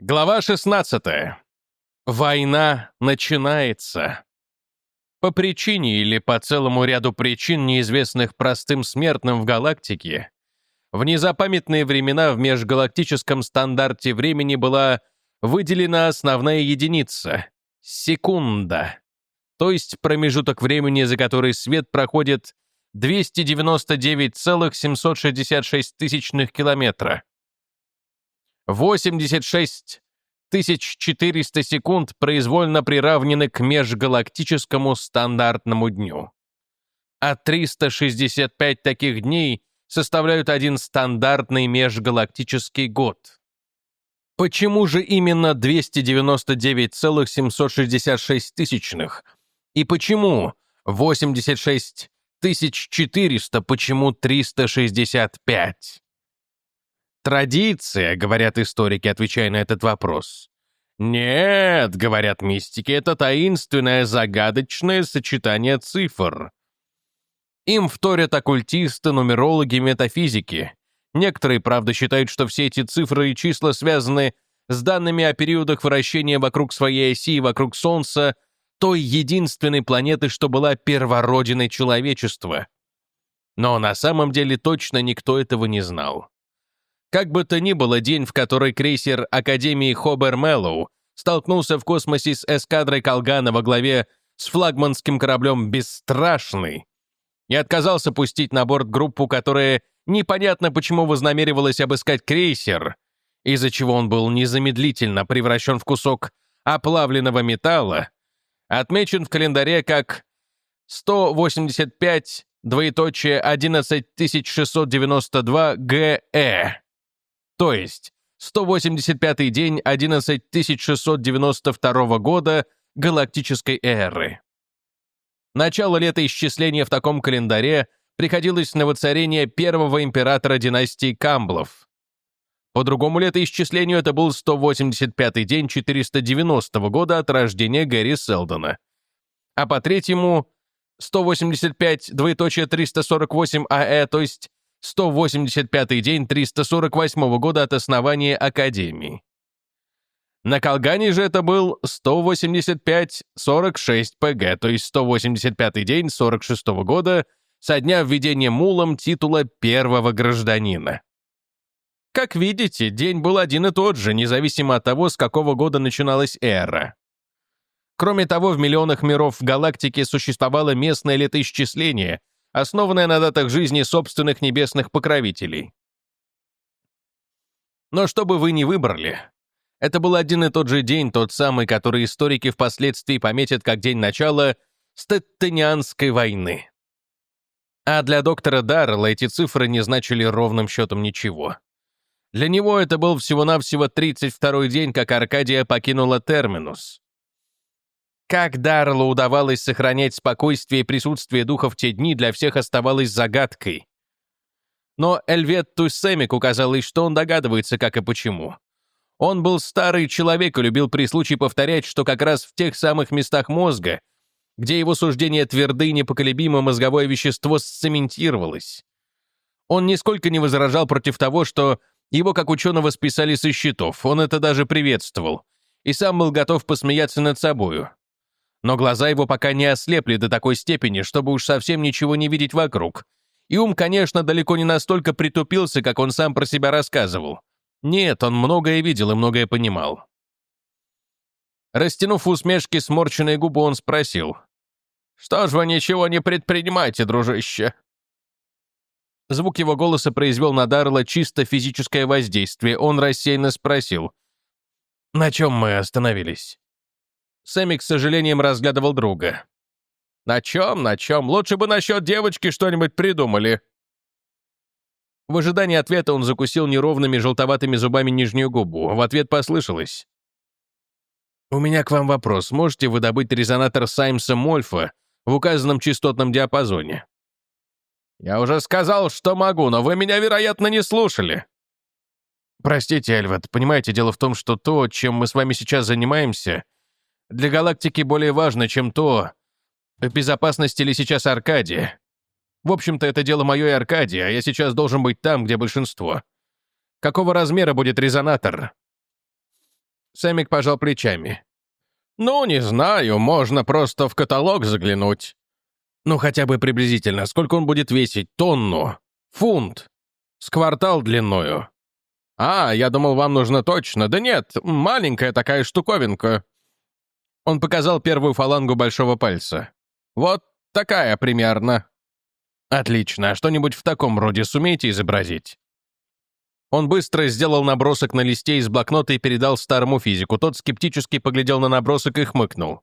Глава 16. Война начинается. По причине или по целому ряду причин, неизвестных простым смертным в галактике, в незапамятные времена в межгалактическом стандарте времени была выделена основная единица — секунда, то есть промежуток времени, за который свет проходит 299,766 тысячных километра. 86 400 секунд произвольно приравнены к межгалактическому стандартному дню. А 365 таких дней составляют один стандартный межгалактический год. Почему же именно 299,766 тысячных? И почему 86 400, почему 365? Традиция, говорят историки, отвечая на этот вопрос. Нет, говорят мистики, это таинственное, загадочное сочетание цифр. Им вторят оккультисты, нумерологи, метафизики. Некоторые, правда, считают, что все эти цифры и числа связаны с данными о периодах вращения вокруг своей оси и вокруг Солнца той единственной планеты, что была первородиной человечества. Но на самом деле точно никто этого не знал. Как бы то ни было, день, в который крейсер Академии Хобер Мэллоу столкнулся в космосе с эскадрой Колгана во главе с флагманским кораблем «Бесстрашный» и отказался пустить на борт группу, которая непонятно почему вознамеривалась обыскать крейсер, из-за чего он был незамедлительно превращен в кусок оплавленного металла, отмечен в календаре как 185 двоеточие 11692 ГЭ то есть 185-й день 11692 года галактической эры. Начало летоисчисления в таком календаре приходилось на воцарение первого императора династии Камблов. По другому летоисчислению это был 185-й день 490 года от рождения Гэри Селдона. А по третьему 185, двоеточие 348 АЭ, то есть 185-й день 348 года от основания Академии. На Колгане же это был 185-46 ПГ, то есть 185-й день 46 -го года со дня введения мулом титула первого гражданина. Как видите, день был один и тот же, независимо от того, с какого года начиналась эра. Кроме того, в миллионах миров в галактике существовало местное летоисчисление, основанная на датах жизни собственных небесных покровителей. Но что бы вы ни выбрали, это был один и тот же день, тот самый, который историки впоследствии пометят как день начала Стеттенианской войны. А для доктора Даррелла эти цифры не значили ровным счетом ничего. Для него это был всего-навсего 32-й день, как Аркадия покинула Терминус. Как Дарлу удавалось сохранять спокойствие и присутствие духа в те дни, для всех оставалось загадкой. Но Эльветту Сэмику казалось, что он догадывается, как и почему. Он был старый человек и любил при случае повторять, что как раз в тех самых местах мозга, где его суждение тверды и непоколебимо мозговое вещество сцементировалось. Он нисколько не возражал против того, что его как ученого списали со счетов, он это даже приветствовал, и сам был готов посмеяться над собою но глаза его пока не ослепли до такой степени, чтобы уж совсем ничего не видеть вокруг. И ум, конечно, далеко не настолько притупился, как он сам про себя рассказывал. Нет, он многое видел и многое понимал. Растянув усмешки сморщенные губы, он спросил. «Что ж вы ничего не предпринимаете, дружище?» Звук его голоса произвел на Дарла чисто физическое воздействие. Он рассеянно спросил. «На чем мы остановились?» Сэмми, к сожалением, разглядывал друга. «На чем, на чем? Лучше бы насчет девочки что-нибудь придумали». В ожидании ответа он закусил неровными желтоватыми зубами нижнюю губу. В ответ послышалось. «У меня к вам вопрос. Можете вы добыть резонатор Саймса Мольфа в указанном частотном диапазоне?» «Я уже сказал, что могу, но вы меня, вероятно, не слушали». «Простите, Эльвет, понимаете, дело в том, что то, чем мы с вами сейчас занимаемся, для галактики более важно, чем то, в безопасности ли сейчас Аркадия. В общем-то, это дело мое и Аркадия, а я сейчас должен быть там, где большинство. Какого размера будет резонатор? Сэмик пожал плечами. «Ну, не знаю, можно просто в каталог заглянуть. Ну, хотя бы приблизительно, сколько он будет весить? Тонну? Фунт? С квартал длиною?» «А, я думал, вам нужно точно. Да нет, маленькая такая штуковинка». Он показал первую фалангу большого пальца. «Вот такая примерно». «Отлично. А что-нибудь в таком роде сумеете изобразить?» Он быстро сделал набросок на листе из блокнота и передал старому физику. Тот скептически поглядел на набросок и хмыкнул.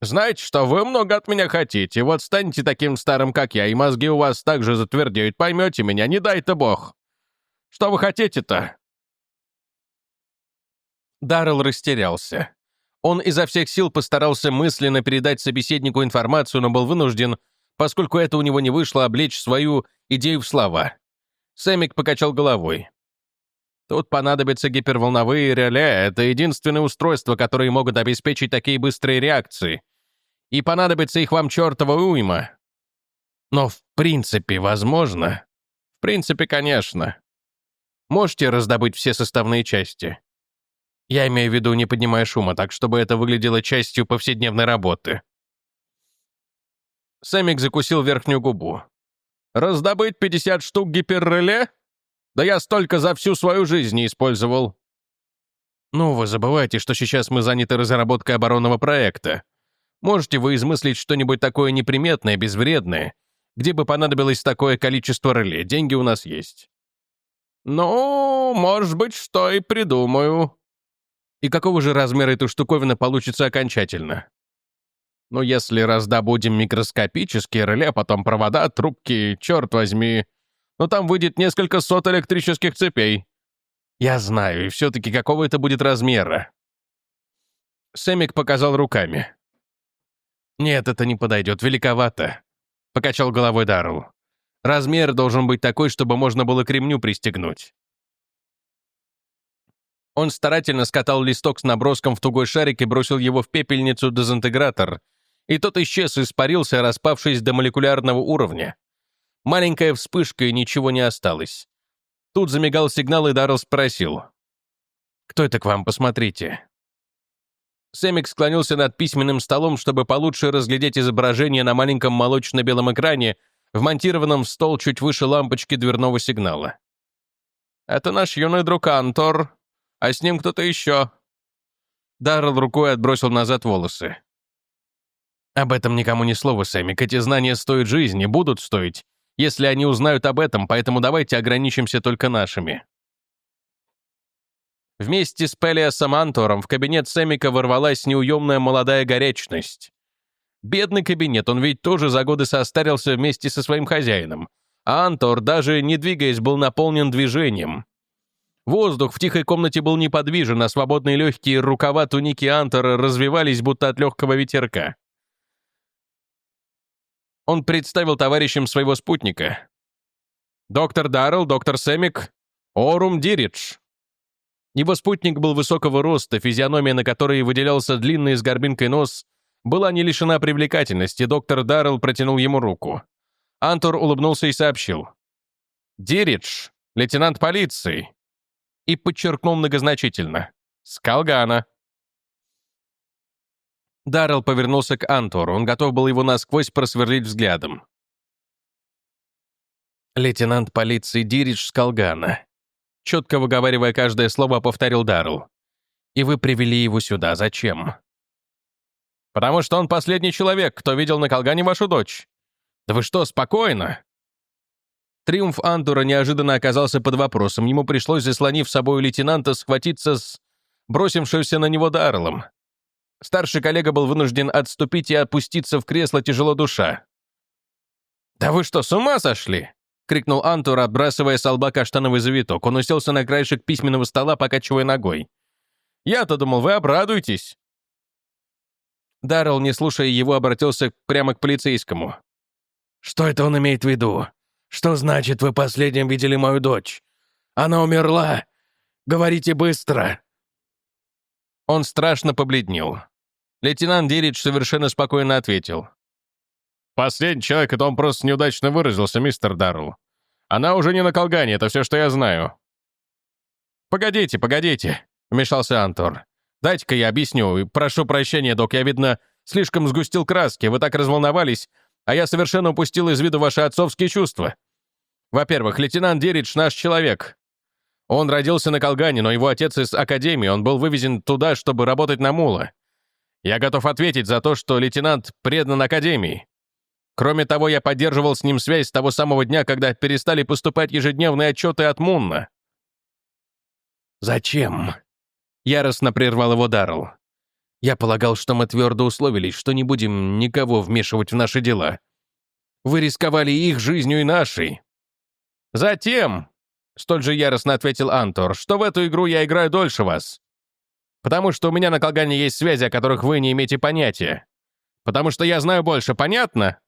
«Знаете что, вы много от меня хотите. Вот станете таким старым, как я, и мозги у вас так же затвердеют. Поймете меня, не дай-то бог. Что вы хотите-то?» Даррелл растерялся. Он изо всех сил постарался мысленно передать собеседнику информацию, но был вынужден, поскольку это у него не вышло, облечь свою идею в слова. Сэмик покачал головой. Тут понадобятся гиперволновые реле. Это единственное устройство, которые могут обеспечить такие быстрые реакции. И понадобится их вам чертова уйма. Но в принципе возможно. В принципе, конечно. Можете раздобыть все составные части. Я имею в виду, не поднимая шума, так чтобы это выглядело частью повседневной работы. Сэмик закусил верхнюю губу. Раздобыть 50 штук гиперреле? Да я столько за всю свою жизнь не использовал. Ну, вы забывайте, что сейчас мы заняты разработкой оборонного проекта. Можете вы измыслить что-нибудь такое неприметное, безвредное, где бы понадобилось такое количество реле? Деньги у нас есть. Ну, может быть, что и придумаю. И какого же размера эта штуковина получится окончательно? Но если раздобудем микроскопические реле, а потом провода, трубки, черт возьми, ну там выйдет несколько сот электрических цепей. Я знаю, и все-таки какого это будет размера? Сэмик показал руками. «Нет, это не подойдет, великовато», — покачал головой Даррелл. «Размер должен быть такой, чтобы можно было к ремню пристегнуть». Он старательно скатал листок с наброском в тугой шарик и бросил его в пепельницу-дезинтегратор, и тот исчез, испарился, распавшись до молекулярного уровня. Маленькая вспышка, и ничего не осталось. Тут замигал сигнал, и Даррелл спросил. «Кто это к вам? Посмотрите». Сэмик склонился над письменным столом, чтобы получше разглядеть изображение на маленьком молочно-белом экране, вмонтированном в стол чуть выше лампочки дверного сигнала. «Это наш юный друг Антор, а с ним кто-то еще». Даррелл рукой отбросил назад волосы. Об этом никому ни слова, Сэмик. Эти знания стоят жизни, будут стоить, если они узнают об этом, поэтому давайте ограничимся только нашими. Вместе с Пелиасом Антором в кабинет Сэмика ворвалась неуемная молодая горячность. Бедный кабинет, он ведь тоже за годы состарился вместе со своим хозяином. А Антор, даже не двигаясь, был наполнен движением. Воздух в тихой комнате был неподвижен, а свободные легкие рукава туники Антора развивались, будто от легкого ветерка. Он представил товарищам своего спутника. «Доктор Даррелл, доктор Сэмик, Орум Диридж». Его спутник был высокого роста, физиономия на которой выделялся длинный с горбинкой нос, была не лишена привлекательности, доктор Даррелл протянул ему руку. Антур улыбнулся и сообщил. «Диридж, лейтенант полиции». И подчеркнул многозначительно. «Скалгана». Даррелл повернулся к Антвору. Он готов был его насквозь просверлить взглядом. «Лейтенант полиции Диридж Скалгана», четко выговаривая каждое слово, повторил Даррелл. «И вы привели его сюда. Зачем?» «Потому что он последний человек, кто видел на Колгане вашу дочь. Да вы что, спокойно?» Триумф Антура неожиданно оказался под вопросом. Ему пришлось, заслонив собой лейтенанта, схватиться с бросившимся на него Дарреллом. Старший коллега был вынужден отступить и опуститься в кресло тяжело душа. «Да вы что, с ума сошли?» — крикнул Антур, отбрасывая с лба каштановый завиток. Он уселся на краешек письменного стола, покачивая ногой. «Я-то думал, вы обрадуетесь». Даррелл, не слушая его, обратился прямо к полицейскому. «Что это он имеет в виду? Что значит, вы последним видели мою дочь? Она умерла. Говорите быстро». Он страшно побледнел. Лейтенант Диридж совершенно спокойно ответил. «Последний человек, это он просто неудачно выразился, мистер Даррелл. Она уже не на колгане, это все, что я знаю». «Погодите, погодите», — вмешался Антор. «Дайте-ка я объясню. Прошу прощения, док, я, видно, слишком сгустил краски. Вы так разволновались, а я совершенно упустил из виду ваши отцовские чувства. Во-первых, лейтенант Деридж наш человек. Он родился на Колгане, но его отец из Академии, он был вывезен туда, чтобы работать на мула. Я готов ответить за то, что лейтенант предан Академии. Кроме того, я поддерживал с ним связь с того самого дня, когда перестали поступать ежедневные отчеты от Мунна. «Зачем?» — яростно прервал его Даррелл. «Я полагал, что мы твердо условились, что не будем никого вмешивать в наши дела. Вы рисковали их жизнью и нашей». «Затем», — столь же яростно ответил Антор, «что в эту игру я играю дольше вас. Потому что у меня на Колгане есть связи, о которых вы не имеете понятия. Потому что я знаю больше, понятно?»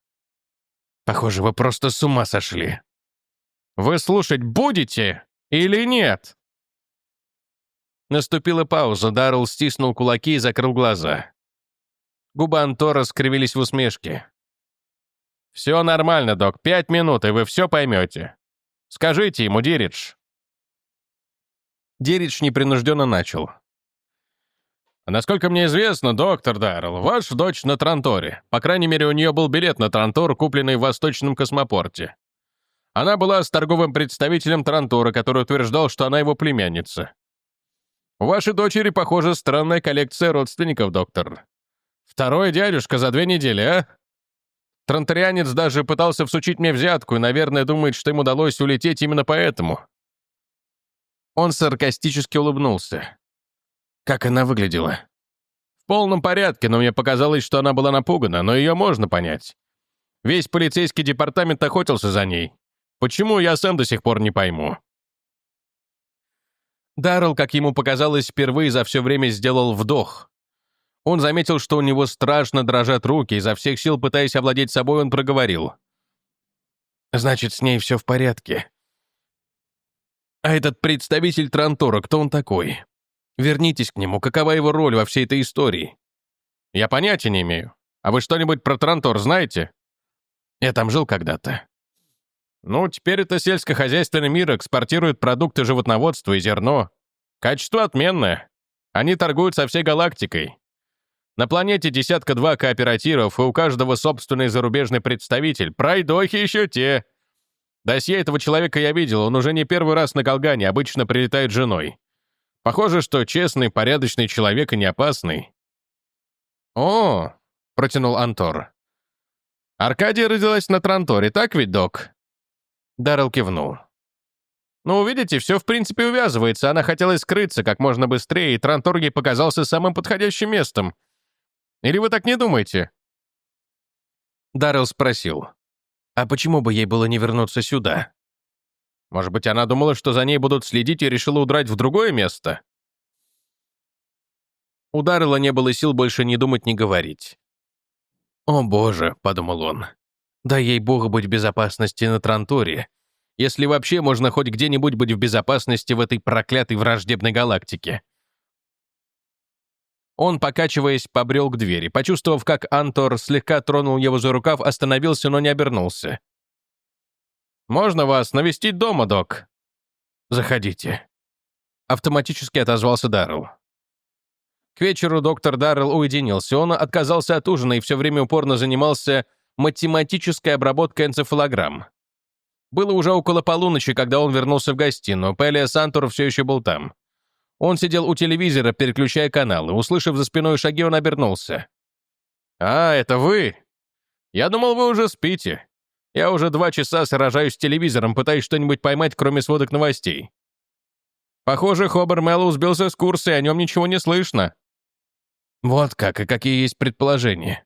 Похоже, вы просто с ума сошли. Вы слушать будете или нет? Наступила пауза, Даррелл стиснул кулаки и закрыл глаза. Губы Антора скривились в усмешке. «Все нормально, док. Пять минут, и вы все поймете. Скажите ему, Диридж». Диридж непринужденно начал. «Насколько мне известно, доктор Даррелл, ваша дочь на Транторе. По крайней мере, у нее был билет на Трантор, купленный в Восточном космопорте. Она была с торговым представителем Трантора, который утверждал, что она его племянница. У вашей дочери, похоже, странная коллекция родственников, доктор. Второй дядюшка за две недели, а? Транторианец даже пытался всучить мне взятку и, наверное, думает, что им удалось улететь именно поэтому». Он саркастически улыбнулся. Как она выглядела? В полном порядке, но мне показалось, что она была напугана, но ее можно понять. Весь полицейский департамент охотился за ней. Почему, я сам до сих пор не пойму. Даррелл, как ему показалось, впервые за все время сделал вдох. Он заметил, что у него страшно дрожат руки, изо всех сил пытаясь овладеть собой, он проговорил. «Значит, с ней все в порядке. А этот представитель Трантора, кто он такой?» Вернитесь к нему, какова его роль во всей этой истории? Я понятия не имею. А вы что-нибудь про Трантор знаете? Я там жил когда-то. Ну, теперь это сельскохозяйственный мир экспортирует продукты животноводства и зерно. Качество отменное. Они торгуют со всей галактикой. На планете десятка-два кооперативов, и у каждого собственный зарубежный представитель. Пройдохи еще те. Досье этого человека я видел, он уже не первый раз на Колгане, обычно прилетает женой. Похоже, что честный, порядочный человек и не опасный. «О!» — протянул Антор. «Аркадия родилась на Транторе, так ведь, док?» Даррелл кивнул. «Ну, увидите, все в принципе увязывается. Она хотела скрыться как можно быстрее, и Трантор ей показался самым подходящим местом. Или вы так не думаете?» Даррелл спросил. «А почему бы ей было не вернуться сюда?» Может быть, она думала, что за ней будут следить и решила удрать в другое место? У Даррелла не было сил больше ни думать, ни говорить. «О боже», — подумал он, — «да ей богу быть в безопасности на Транторе, если вообще можно хоть где-нибудь быть в безопасности в этой проклятой враждебной галактике». Он, покачиваясь, побрел к двери. Почувствовав, как Антор слегка тронул его за рукав, остановился, но не обернулся. «Можно вас навестить дома, док?» «Заходите». Автоматически отозвался Даррелл. К вечеру доктор Даррелл уединился. Он отказался от ужина и все время упорно занимался математической обработкой энцефалограмм. Было уже около полуночи, когда он вернулся в гостиную. Пелия Сантур все еще был там. Он сидел у телевизора, переключая каналы. Услышав за спиной шаги, он обернулся. «А, это вы? Я думал, вы уже спите. Я уже два часа сражаюсь с телевизором, пытаясь что-нибудь поймать, кроме сводок новостей. Похоже, Хобер Мэллоу сбился с курса, и о нем ничего не слышно. Вот как, и какие есть предположения.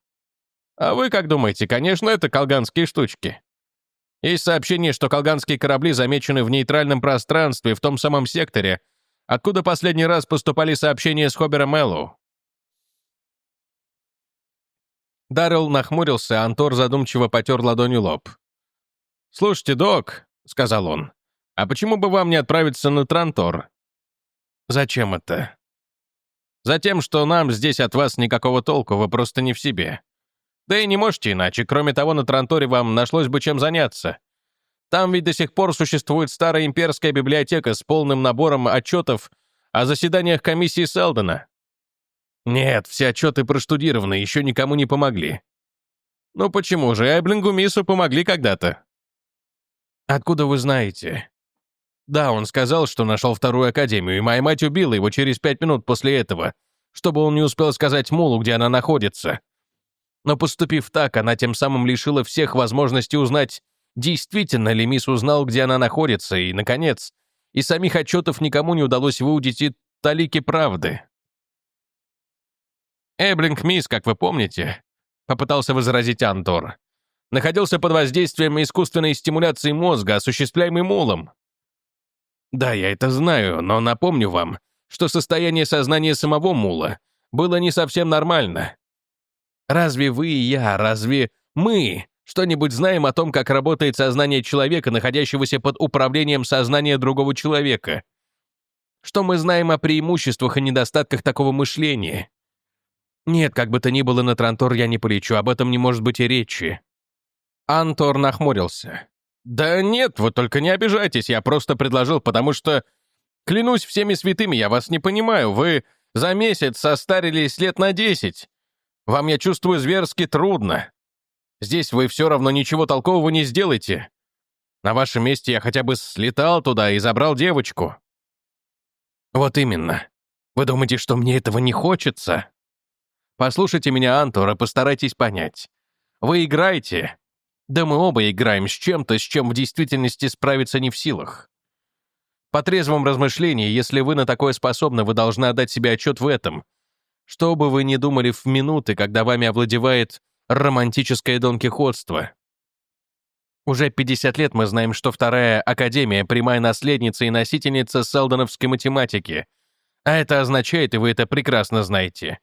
А вы как думаете, конечно, это колганские штучки. Есть сообщение, что колганские корабли замечены в нейтральном пространстве, в том самом секторе, откуда последний раз поступали сообщения с Хобера Мэллоу. Даррелл нахмурился, а Антор задумчиво потер ладонью лоб. «Слушайте, док», — сказал он, — «а почему бы вам не отправиться на Трантор?» «Зачем это?» «Затем, что нам здесь от вас никакого толку, вы просто не в себе. Да и не можете иначе, кроме того, на Транторе вам нашлось бы чем заняться. Там ведь до сих пор существует старая имперская библиотека с полным набором отчетов О заседаниях комиссии Селдона. Нет, все отчеты проштудированы, еще никому не помогли. Ну почему же, Эблингу Миссу помогли когда-то. Откуда вы знаете? Да, он сказал, что нашел вторую академию, и моя мать убила его через пять минут после этого, чтобы он не успел сказать Мулу, где она находится. Но поступив так, она тем самым лишила всех возможности узнать, действительно ли мисс узнал, где она находится, и, наконец, из самих отчетов никому не удалось выудить и талики правды. Эблинг Мисс, как вы помните, попытался возразить Антор, находился под воздействием искусственной стимуляции мозга, осуществляемой Мулом. Да, я это знаю, но напомню вам, что состояние сознания самого Мула было не совсем нормально. Разве вы и я, разве мы что-нибудь знаем о том, как работает сознание человека, находящегося под управлением сознания другого человека? Что мы знаем о преимуществах и недостатках такого мышления? Нет, как бы то ни было, на Трантор я не полечу, об этом не может быть и речи. Антор нахмурился. «Да нет, вот только не обижайтесь, я просто предложил, потому что... Клянусь всеми святыми, я вас не понимаю, вы за месяц состарились лет на десять. Вам, я чувствую, зверски трудно. Здесь вы все равно ничего толкового не сделаете. На вашем месте я хотя бы слетал туда и забрал девочку». «Вот именно. Вы думаете, что мне этого не хочется?» «Послушайте меня, Антор, и постарайтесь понять. Вы играете. Да мы оба играем с чем-то, с чем в действительности справиться не в силах. По трезвом размышлении, если вы на такое способны, вы должны отдать себе отчет в этом — что бы вы ни думали в минуты, когда вами овладевает романтическое донкихотство. Уже 50 лет мы знаем, что Вторая Академия — прямая наследница и носительница селдоновской математики. А это означает, и вы это прекрасно знаете,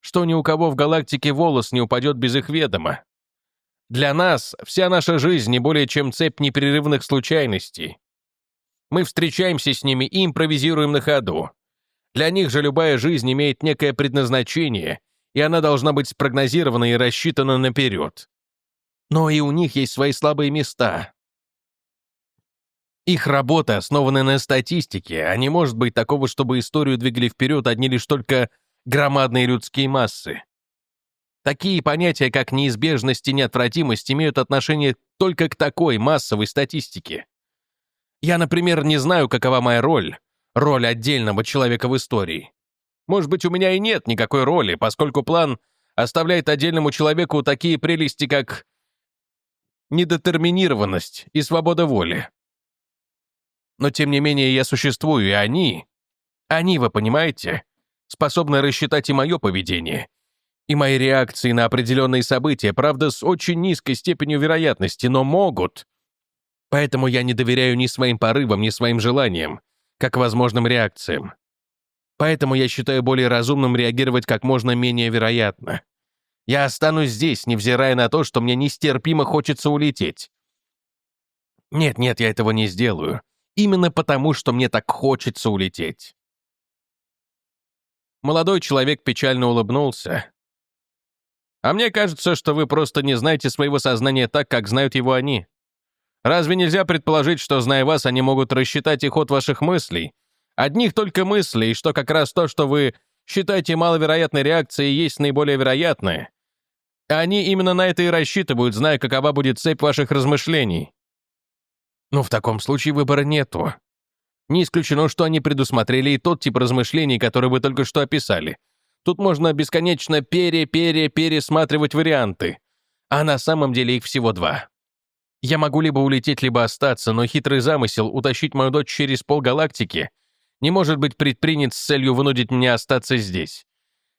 что ни у кого в галактике волос не упадет без их ведома. Для нас вся наша жизнь не более чем цепь непрерывных случайностей. Мы встречаемся с ними и импровизируем на ходу. Для них же любая жизнь имеет некое предназначение, и она должна быть спрогнозирована и рассчитана наперед. Но и у них есть свои слабые места. Их работа основана на статистике, а не может быть такого, чтобы историю двигали вперед одни лишь только громадные людские массы. Такие понятия, как неизбежность и неотвратимость, имеют отношение только к такой массовой статистике. Я, например, не знаю, какова моя роль, роль отдельного человека в истории. Может быть, у меня и нет никакой роли, поскольку план оставляет отдельному человеку такие прелести, как недетерминированность и свобода воли. Но, тем не менее, я существую, и они, они, вы понимаете, способны рассчитать и мое поведение, и мои реакции на определенные события, правда, с очень низкой степенью вероятности, но могут. Поэтому я не доверяю ни своим порывам, ни своим желаниям как возможным реакциям. Поэтому я считаю более разумным реагировать как можно менее вероятно. Я останусь здесь, невзирая на то, что мне нестерпимо хочется улететь. Нет, нет, я этого не сделаю. Именно потому, что мне так хочется улететь. Молодой человек печально улыбнулся. А мне кажется, что вы просто не знаете своего сознания так, как знают его они. Разве нельзя предположить, что, зная вас, они могут рассчитать и ход ваших мыслей? Одних только мыслей, что как раз то, что вы считаете маловероятной реакцией, есть наиболее вероятное. Они именно на это и рассчитывают, зная, какова будет цепь ваших размышлений. Но в таком случае выбора нету. Не исключено, что они предусмотрели и тот тип размышлений, который вы только что описали. Тут можно бесконечно пере-пере-пересматривать варианты. А на самом деле их всего два. Я могу либо улететь, либо остаться, но хитрый замысел утащить мою дочь через полгалактики не может быть предпринят с целью вынудить меня остаться здесь.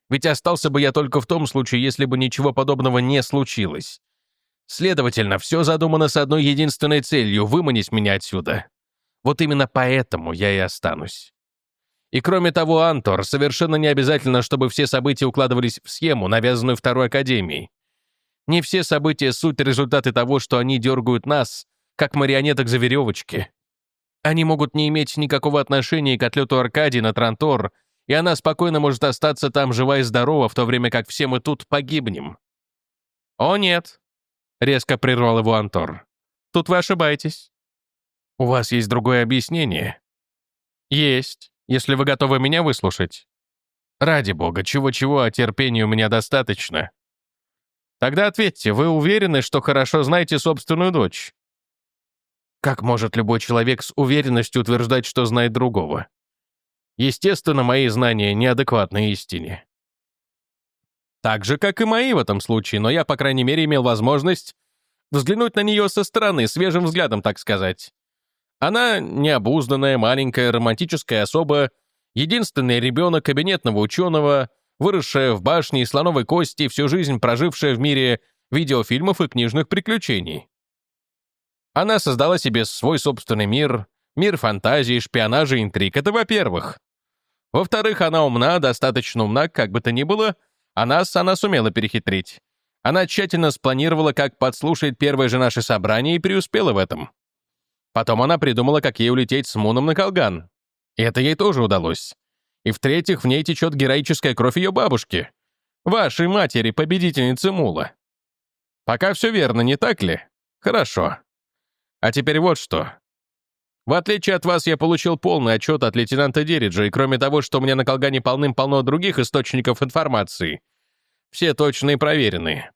Ведь остался бы я только в том случае, если бы ничего подобного не случилось. Следовательно, все задумано с одной единственной целью — выманить меня отсюда. Вот именно поэтому я и останусь. И кроме того, Антор, совершенно не обязательно, чтобы все события укладывались в схему, навязанную Второй Академией. Не все события — суть результаты того, что они дергают нас, как марионеток за веревочки. Они могут не иметь никакого отношения к отлету Аркадии на Трантор, и она спокойно может остаться там жива и здорова, в то время как все мы тут погибнем. «О, нет!» — резко прервал его Антор. «Тут вы ошибаетесь. У вас есть другое объяснение?» «Есть. если вы готовы меня выслушать. Ради бога, чего-чего, а терпения у меня достаточно. Тогда ответьте, вы уверены, что хорошо знаете собственную дочь? Как может любой человек с уверенностью утверждать, что знает другого? Естественно, мои знания неадекватны истине. Так же, как и мои в этом случае, но я, по крайней мере, имел возможность взглянуть на нее со стороны, свежим взглядом, так сказать. Она необузданная, маленькая, романтическая особа, единственный ребенок кабинетного ученого, выросшая в башне из слоновой кости, всю жизнь прожившая в мире видеофильмов и книжных приключений. Она создала себе свой собственный мир, мир фантазии, шпионажа и интриг. Это во-первых. Во-вторых, она умна, достаточно умна, как бы то ни было, а нас она сумела перехитрить. Она тщательно спланировала, как подслушает первое же наше собрание и преуспела в этом. Потом она придумала, как ей улететь с Муном на Колган. И это ей тоже удалось. И в-третьих, в ней течет героическая кровь ее бабушки. Вашей матери, победительницы Мула. Пока все верно, не так ли? Хорошо. А теперь вот что. В отличие от вас, я получил полный отчет от лейтенанта Дериджа, и кроме того, что у меня на Колгане полным-полно других источников информации, все точные проверенные.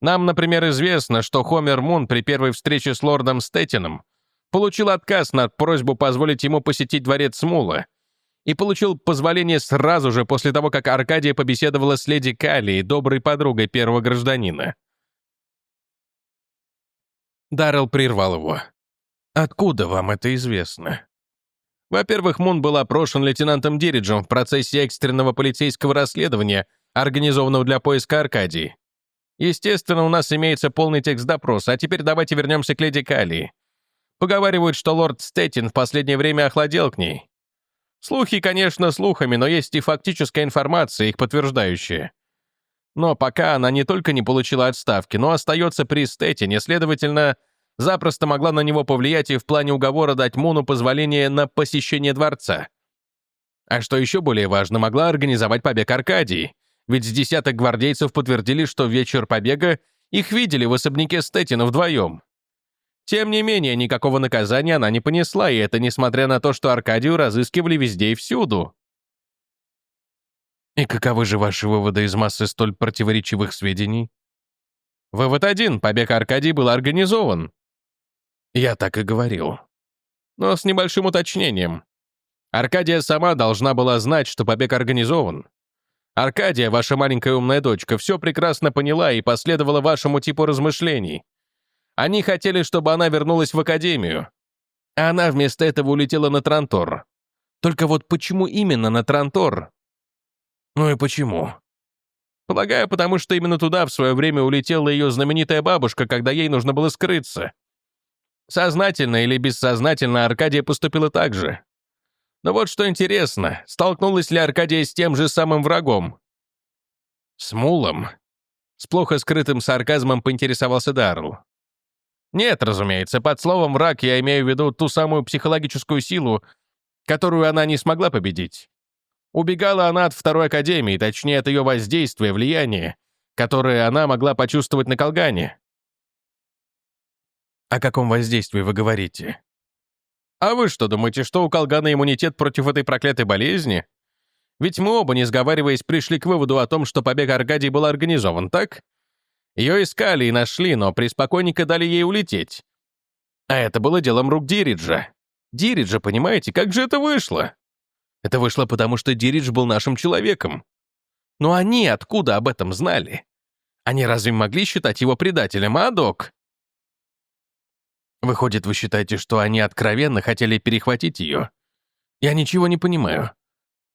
Нам, например, известно, что Хомер Мун при первой встрече с лордом Стеттином получил отказ на просьбу позволить ему посетить дворец Смула и получил позволение сразу же после того, как Аркадия побеседовала с леди Калли, доброй подругой первого гражданина. Даррелл прервал его. «Откуда вам это известно?» Во-первых, Мун был опрошен лейтенантом Дириджем в процессе экстренного полицейского расследования, организованного для поиска Аркадии. Естественно, у нас имеется полный текст допроса, а теперь давайте вернемся к леди Калии. Поговаривают, что лорд Стеттин в последнее время охладел к ней. Слухи, конечно, слухами, но есть и фактическая информация, их подтверждающая. Но пока она не только не получила отставки, но остается при Стеттине, следовательно, запросто могла на него повлиять и в плане уговора дать Муну позволение на посещение дворца. А что еще более важно, могла организовать побег Аркадии, ведь с десяток гвардейцев подтвердили, что в вечер побега их видели в особняке Стеттина вдвоем. Тем не менее, никакого наказания она не понесла, и это несмотря на то, что Аркадию разыскивали везде и всюду. И каковы же ваши выводы из массы столь противоречивых сведений? Вывод один. Побег Аркадии был организован. Я так и говорил. Но с небольшим уточнением. Аркадия сама должна была знать, что побег организован. Аркадия, ваша маленькая умная дочка, все прекрасно поняла и последовала вашему типу размышлений. Они хотели, чтобы она вернулась в академию. А она вместо этого улетела на Трантор. Только вот почему именно на Трантор? Ну и почему? Полагаю, потому что именно туда в свое время улетела ее знаменитая бабушка, когда ей нужно было скрыться. Сознательно или бессознательно Аркадия поступила так же. Но вот что интересно, столкнулась ли Аркадия с тем же самым врагом? С Мулом? С плохо скрытым сарказмом поинтересовался Дарл. Нет, разумеется, под словом «враг» я имею в виду ту самую психологическую силу, которую она не смогла победить. Убегала она от второй академии, точнее, от ее воздействия, влияния, которое она могла почувствовать на Колгане. О каком воздействии вы говорите? А вы что, думаете, что у Колгана иммунитет против этой проклятой болезни? Ведь мы оба, не сговариваясь, пришли к выводу о том, что побег Аркадий был организован, так? Ее искали и нашли, но преспокойненько дали ей улететь. А это было делом рук Дириджа. Дириджа, понимаете, как же это вышло? Это вышло потому, что Диридж был нашим человеком. Но они откуда об этом знали? Они разве могли считать его предателем, а, док? Выходит, вы считаете, что они откровенно хотели перехватить ее? Я ничего не понимаю.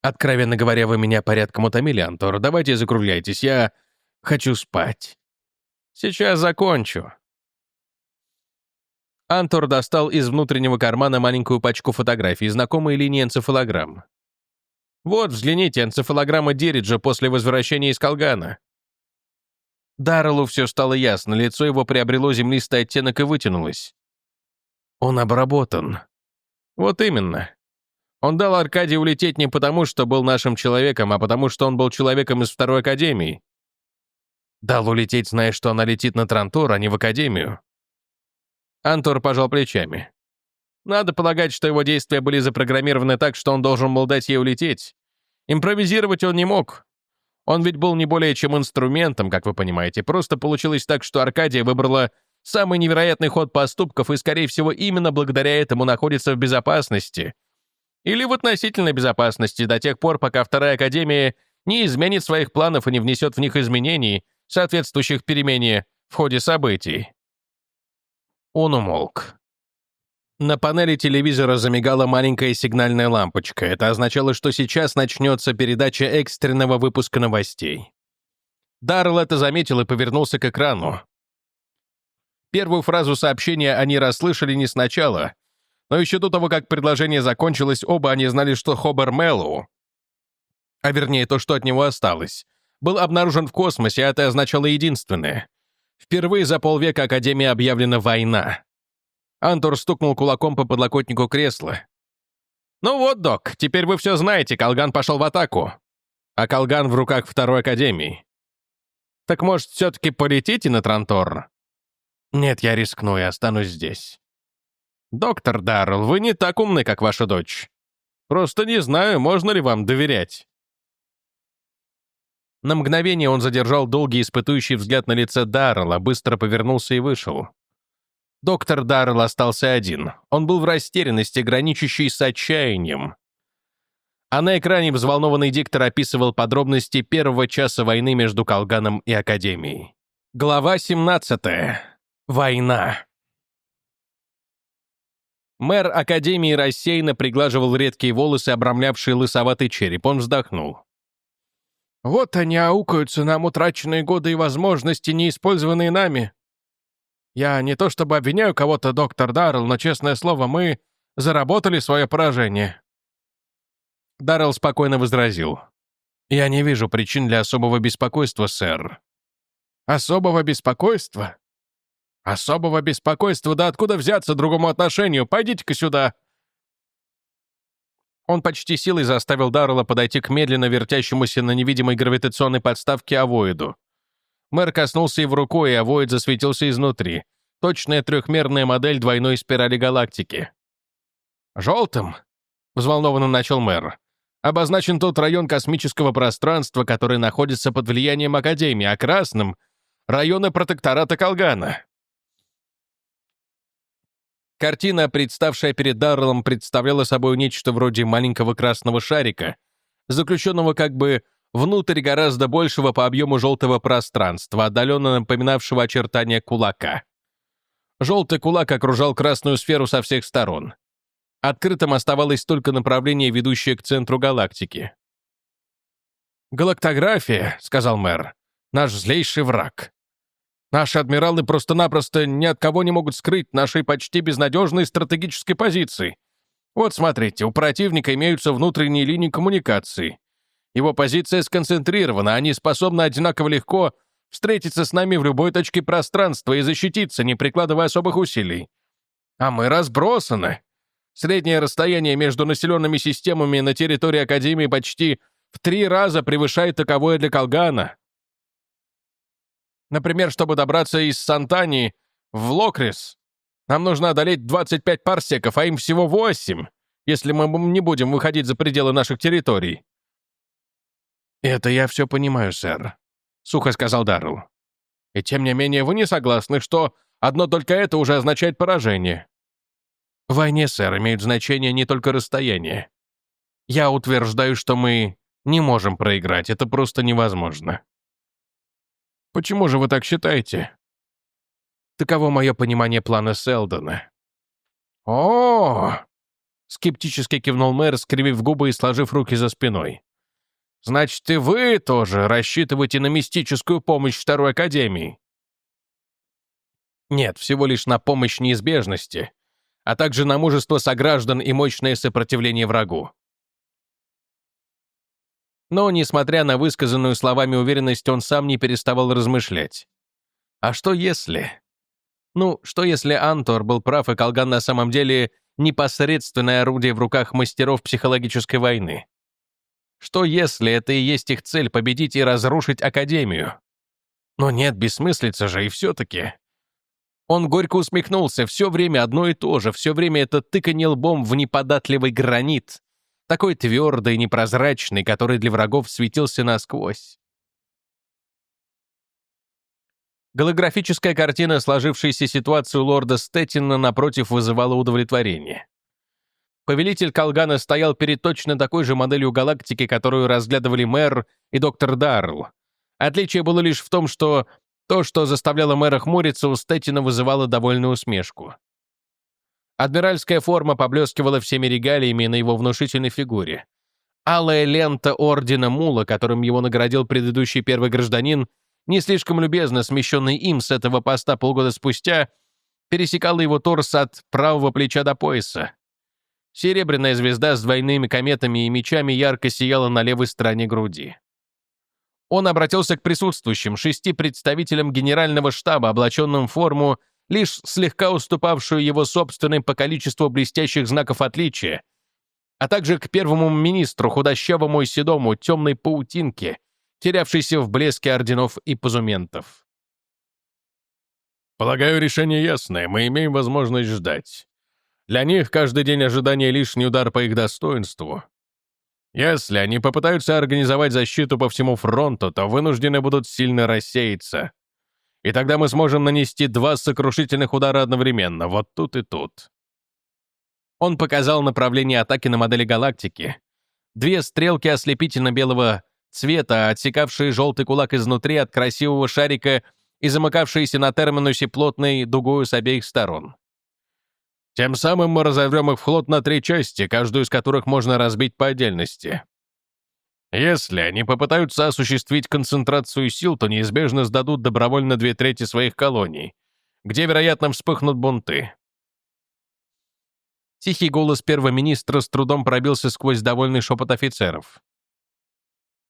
Откровенно говоря, вы меня порядком утомили, Антор. Давайте закругляйтесь, я хочу спать. Сейчас закончу». Антор достал из внутреннего кармана маленькую пачку фотографий, знакомые линии энцефалограмм. «Вот, взгляните, энцефалограмма Дириджа после возвращения из Колгана». Дарреллу все стало ясно, лицо его приобрело землистый оттенок и вытянулось. «Он обработан». «Вот именно. Он дал Аркадию улететь не потому, что был нашим человеком, а потому, что он был человеком из второй академии. Дал улететь, зная, что она летит на Трантор, а не в Академию. Антор пожал плечами. Надо полагать, что его действия были запрограммированы так, что он должен был дать ей улететь. Импровизировать он не мог. Он ведь был не более чем инструментом, как вы понимаете. Просто получилось так, что Аркадия выбрала самый невероятный ход поступков и, скорее всего, именно благодаря этому находится в безопасности. Или в относительной безопасности до тех пор, пока Вторая Академия не изменит своих планов и не внесет в них изменений, соответствующих перемене в ходе событий. Он умолк. На панели телевизора замигала маленькая сигнальная лампочка. Это означало, что сейчас начнется передача экстренного выпуска новостей. Даррелл это заметил и повернулся к экрану. Первую фразу сообщения они расслышали не сначала, но еще до того, как предложение закончилось, оба они знали, что Хобер Мэллоу, а вернее то, что от него осталось, был обнаружен в космосе, а это означало единственное. Впервые за полвека Академии объявлена война. Антур стукнул кулаком по подлокотнику кресла. «Ну вот, док, теперь вы все знаете, Колган пошел в атаку. А Колган в руках Второй Академии. Так, может, все-таки полетите на Трантор?» «Нет, я рискну и останусь здесь». «Доктор Даррелл, вы не так умны, как ваша дочь. Просто не знаю, можно ли вам доверять». На мгновение он задержал долгий испытующий взгляд на лице Даррелла, быстро повернулся и вышел. Доктор Даррелл остался один. Он был в растерянности, граничащей с отчаянием. А на экране взволнованный диктор описывал подробности первого часа войны между Колганом и Академией. Глава 17. Война. Мэр Академии рассеянно приглаживал редкие волосы, обрамлявшие лысоватый череп. Он вздохнул. «Вот они аукаются нам утраченные годы и возможности, неиспользованные нами. Я не то чтобы обвиняю кого-то, доктор Даррелл, но, честное слово, мы заработали свое поражение». Даррелл спокойно возразил. «Я не вижу причин для особого беспокойства, сэр». «Особого беспокойства? Особого беспокойства? Да откуда взяться другому отношению? Пойдите-ка сюда!» Он почти силой заставил Даррелла подойти к медленно вертящемуся на невидимой гравитационной подставке авоиду. Мэр коснулся его рукой, и авоид засветился изнутри. Точная трехмерная модель двойной спирали галактики. «Желтым», — взволнованно начал мэр, «обозначен тот район космического пространства, который находится под влиянием Академии, а красным — районы протектората Колгана». Картина, представшая перед Дарреллом, представляла собой нечто вроде маленького красного шарика, заключенного как бы внутрь гораздо большего по объему желтого пространства, отдаленно напоминавшего очертания кулака. Желтый кулак окружал красную сферу со всех сторон. Открытым оставалось только направление, ведущее к центру галактики. «Галактография», — сказал мэр, — «наш злейший враг. Наши адмиралы просто-напросто ни от кого не могут скрыть нашей почти безнадежной стратегической позиции. Вот смотрите, у противника имеются внутренние линии коммуникации. Его позиция сконцентрирована, они способны одинаково легко встретиться с нами в любой точке пространства и защититься, не прикладывая особых усилий. А мы разбросаны. Среднее расстояние между населенными системами на территории Академии почти в три раза превышает таковое для Колгана. Например, чтобы добраться из Сантани в Локрис, нам нужно одолеть 25 парсеков, а им всего 8, если мы не будем выходить за пределы наших территорий. «Это я все понимаю, сэр», — сухо сказал Даррелл. «И тем не менее вы не согласны, что одно только это уже означает поражение?» «В войне, сэр, имеет значение не только расстояние. Я утверждаю, что мы не можем проиграть, это просто невозможно». «Почему же вы так считаете?» Таково мое понимание плана Селдона. о, -о, -о скептически кивнул мэр, скривив губы и сложив руки за спиной. Значит, и вы тоже рассчитываете на мистическую помощь Второй Академии? Нет, всего лишь на помощь неизбежности, а также на мужество сограждан и мощное сопротивление врагу. Но, несмотря на высказанную словами уверенность, он сам не переставал размышлять. А что если... Ну, что если Антор был прав, и Колган на самом деле непосредственное орудие в руках мастеров психологической войны? Что если это и есть их цель — победить и разрушить Академию? Но нет, бессмыслица же, и все-таки. Он горько усмехнулся. Все время одно и то же. Все время это тыканье лбом в неподатливый гранит. Такой твердый и непрозрачный, который для врагов светился насквозь. Голографическая картина сложившейся ситуации у лорда Стеттина напротив вызывала удовлетворение. Повелитель Калгана стоял перед точно такой же моделью галактики, которую разглядывали мэр и доктор Даррелл. Отличие было лишь в том, что то, что заставляло мэра хмуриться, у Стеттина вызывало довольную усмешку. Адмиральская форма поблескивала всеми регалиями на его внушительной фигуре. Алая лента ордена Мула, которым его наградил предыдущий первый гражданин, не слишком любезно смещенный им с этого поста полгода спустя, пересекала его торс от правого плеча до пояса. Серебряная звезда с двойными кометами и мечами ярко сияла на левой стороне груди. Он обратился к присутствующим, шести представителям генерального штаба, облаченным в форму, лишь слегка уступавшую его собственной по количеству блестящих знаков отличия, а также к первому министру, худощавому и седому, темной паутинке, терявшейся в блеске орденов и позументов. «Полагаю, решение ясное, мы имеем возможность ждать. Для них каждый день ожидания — лишний удар по их достоинству. Если они попытаются организовать защиту по всему фронту, то вынуждены будут сильно рассеяться. И тогда мы сможем нанести два сокрушительных удара одновременно, вот тут и тут. Он показал направление атаки на модели галактики. Две стрелки ослепительно-белого цвета, отсекавшие желтый кулак изнутри от красивого шарика и замыкавшиеся на терминусе плотной дугою с обеих сторон. Тем самым мы разовьем их флот на три части, каждую из которых можно разбить по отдельности. Если они попытаются осуществить концентрацию сил, то неизбежно сдадут добровольно две трети своих колоний, где, вероятно, вспыхнут бунты. Тихий голос первого министра с трудом пробился сквозь довольный шепот офицеров.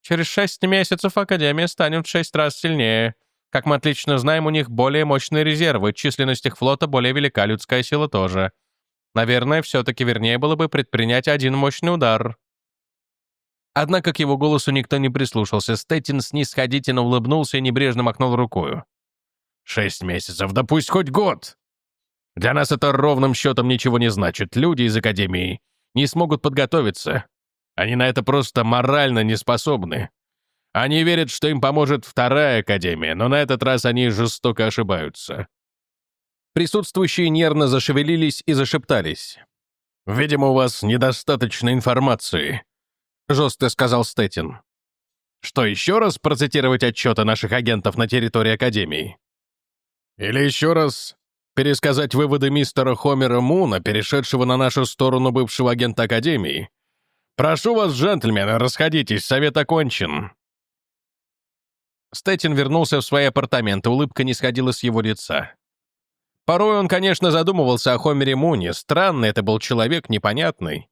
«Через шесть месяцев Академия станет в шесть раз сильнее. Как мы отлично знаем, у них более мощные резервы, численность их флота более велика, людская сила тоже. Наверное, все-таки вернее было бы предпринять один мощный удар». Однако к его голосу никто не прислушался. Стеттин снисходительно улыбнулся и небрежно махнул рукою. «Шесть месяцев, да пусть хоть год! Для нас это ровным счетом ничего не значит. Люди из Академии не смогут подготовиться. Они на это просто морально не способны. Они верят, что им поможет вторая Академия, но на этот раз они жестоко ошибаются». Присутствующие нервно зашевелились и зашептались. «Видимо, у вас недостаточно информации», — жестко сказал Стэтин. «Что, еще раз процитировать отчеты наших агентов на территории Академии? Или еще раз пересказать выводы мистера Хомера Муна, перешедшего на нашу сторону бывшего агента Академии? Прошу вас, джентльмены, расходитесь, совет окончен». Стэтин вернулся в свои апартаменты, улыбка не сходила с его лица. Порой он, конечно, задумывался о Хомере Муне. Странный это был человек, непонятный.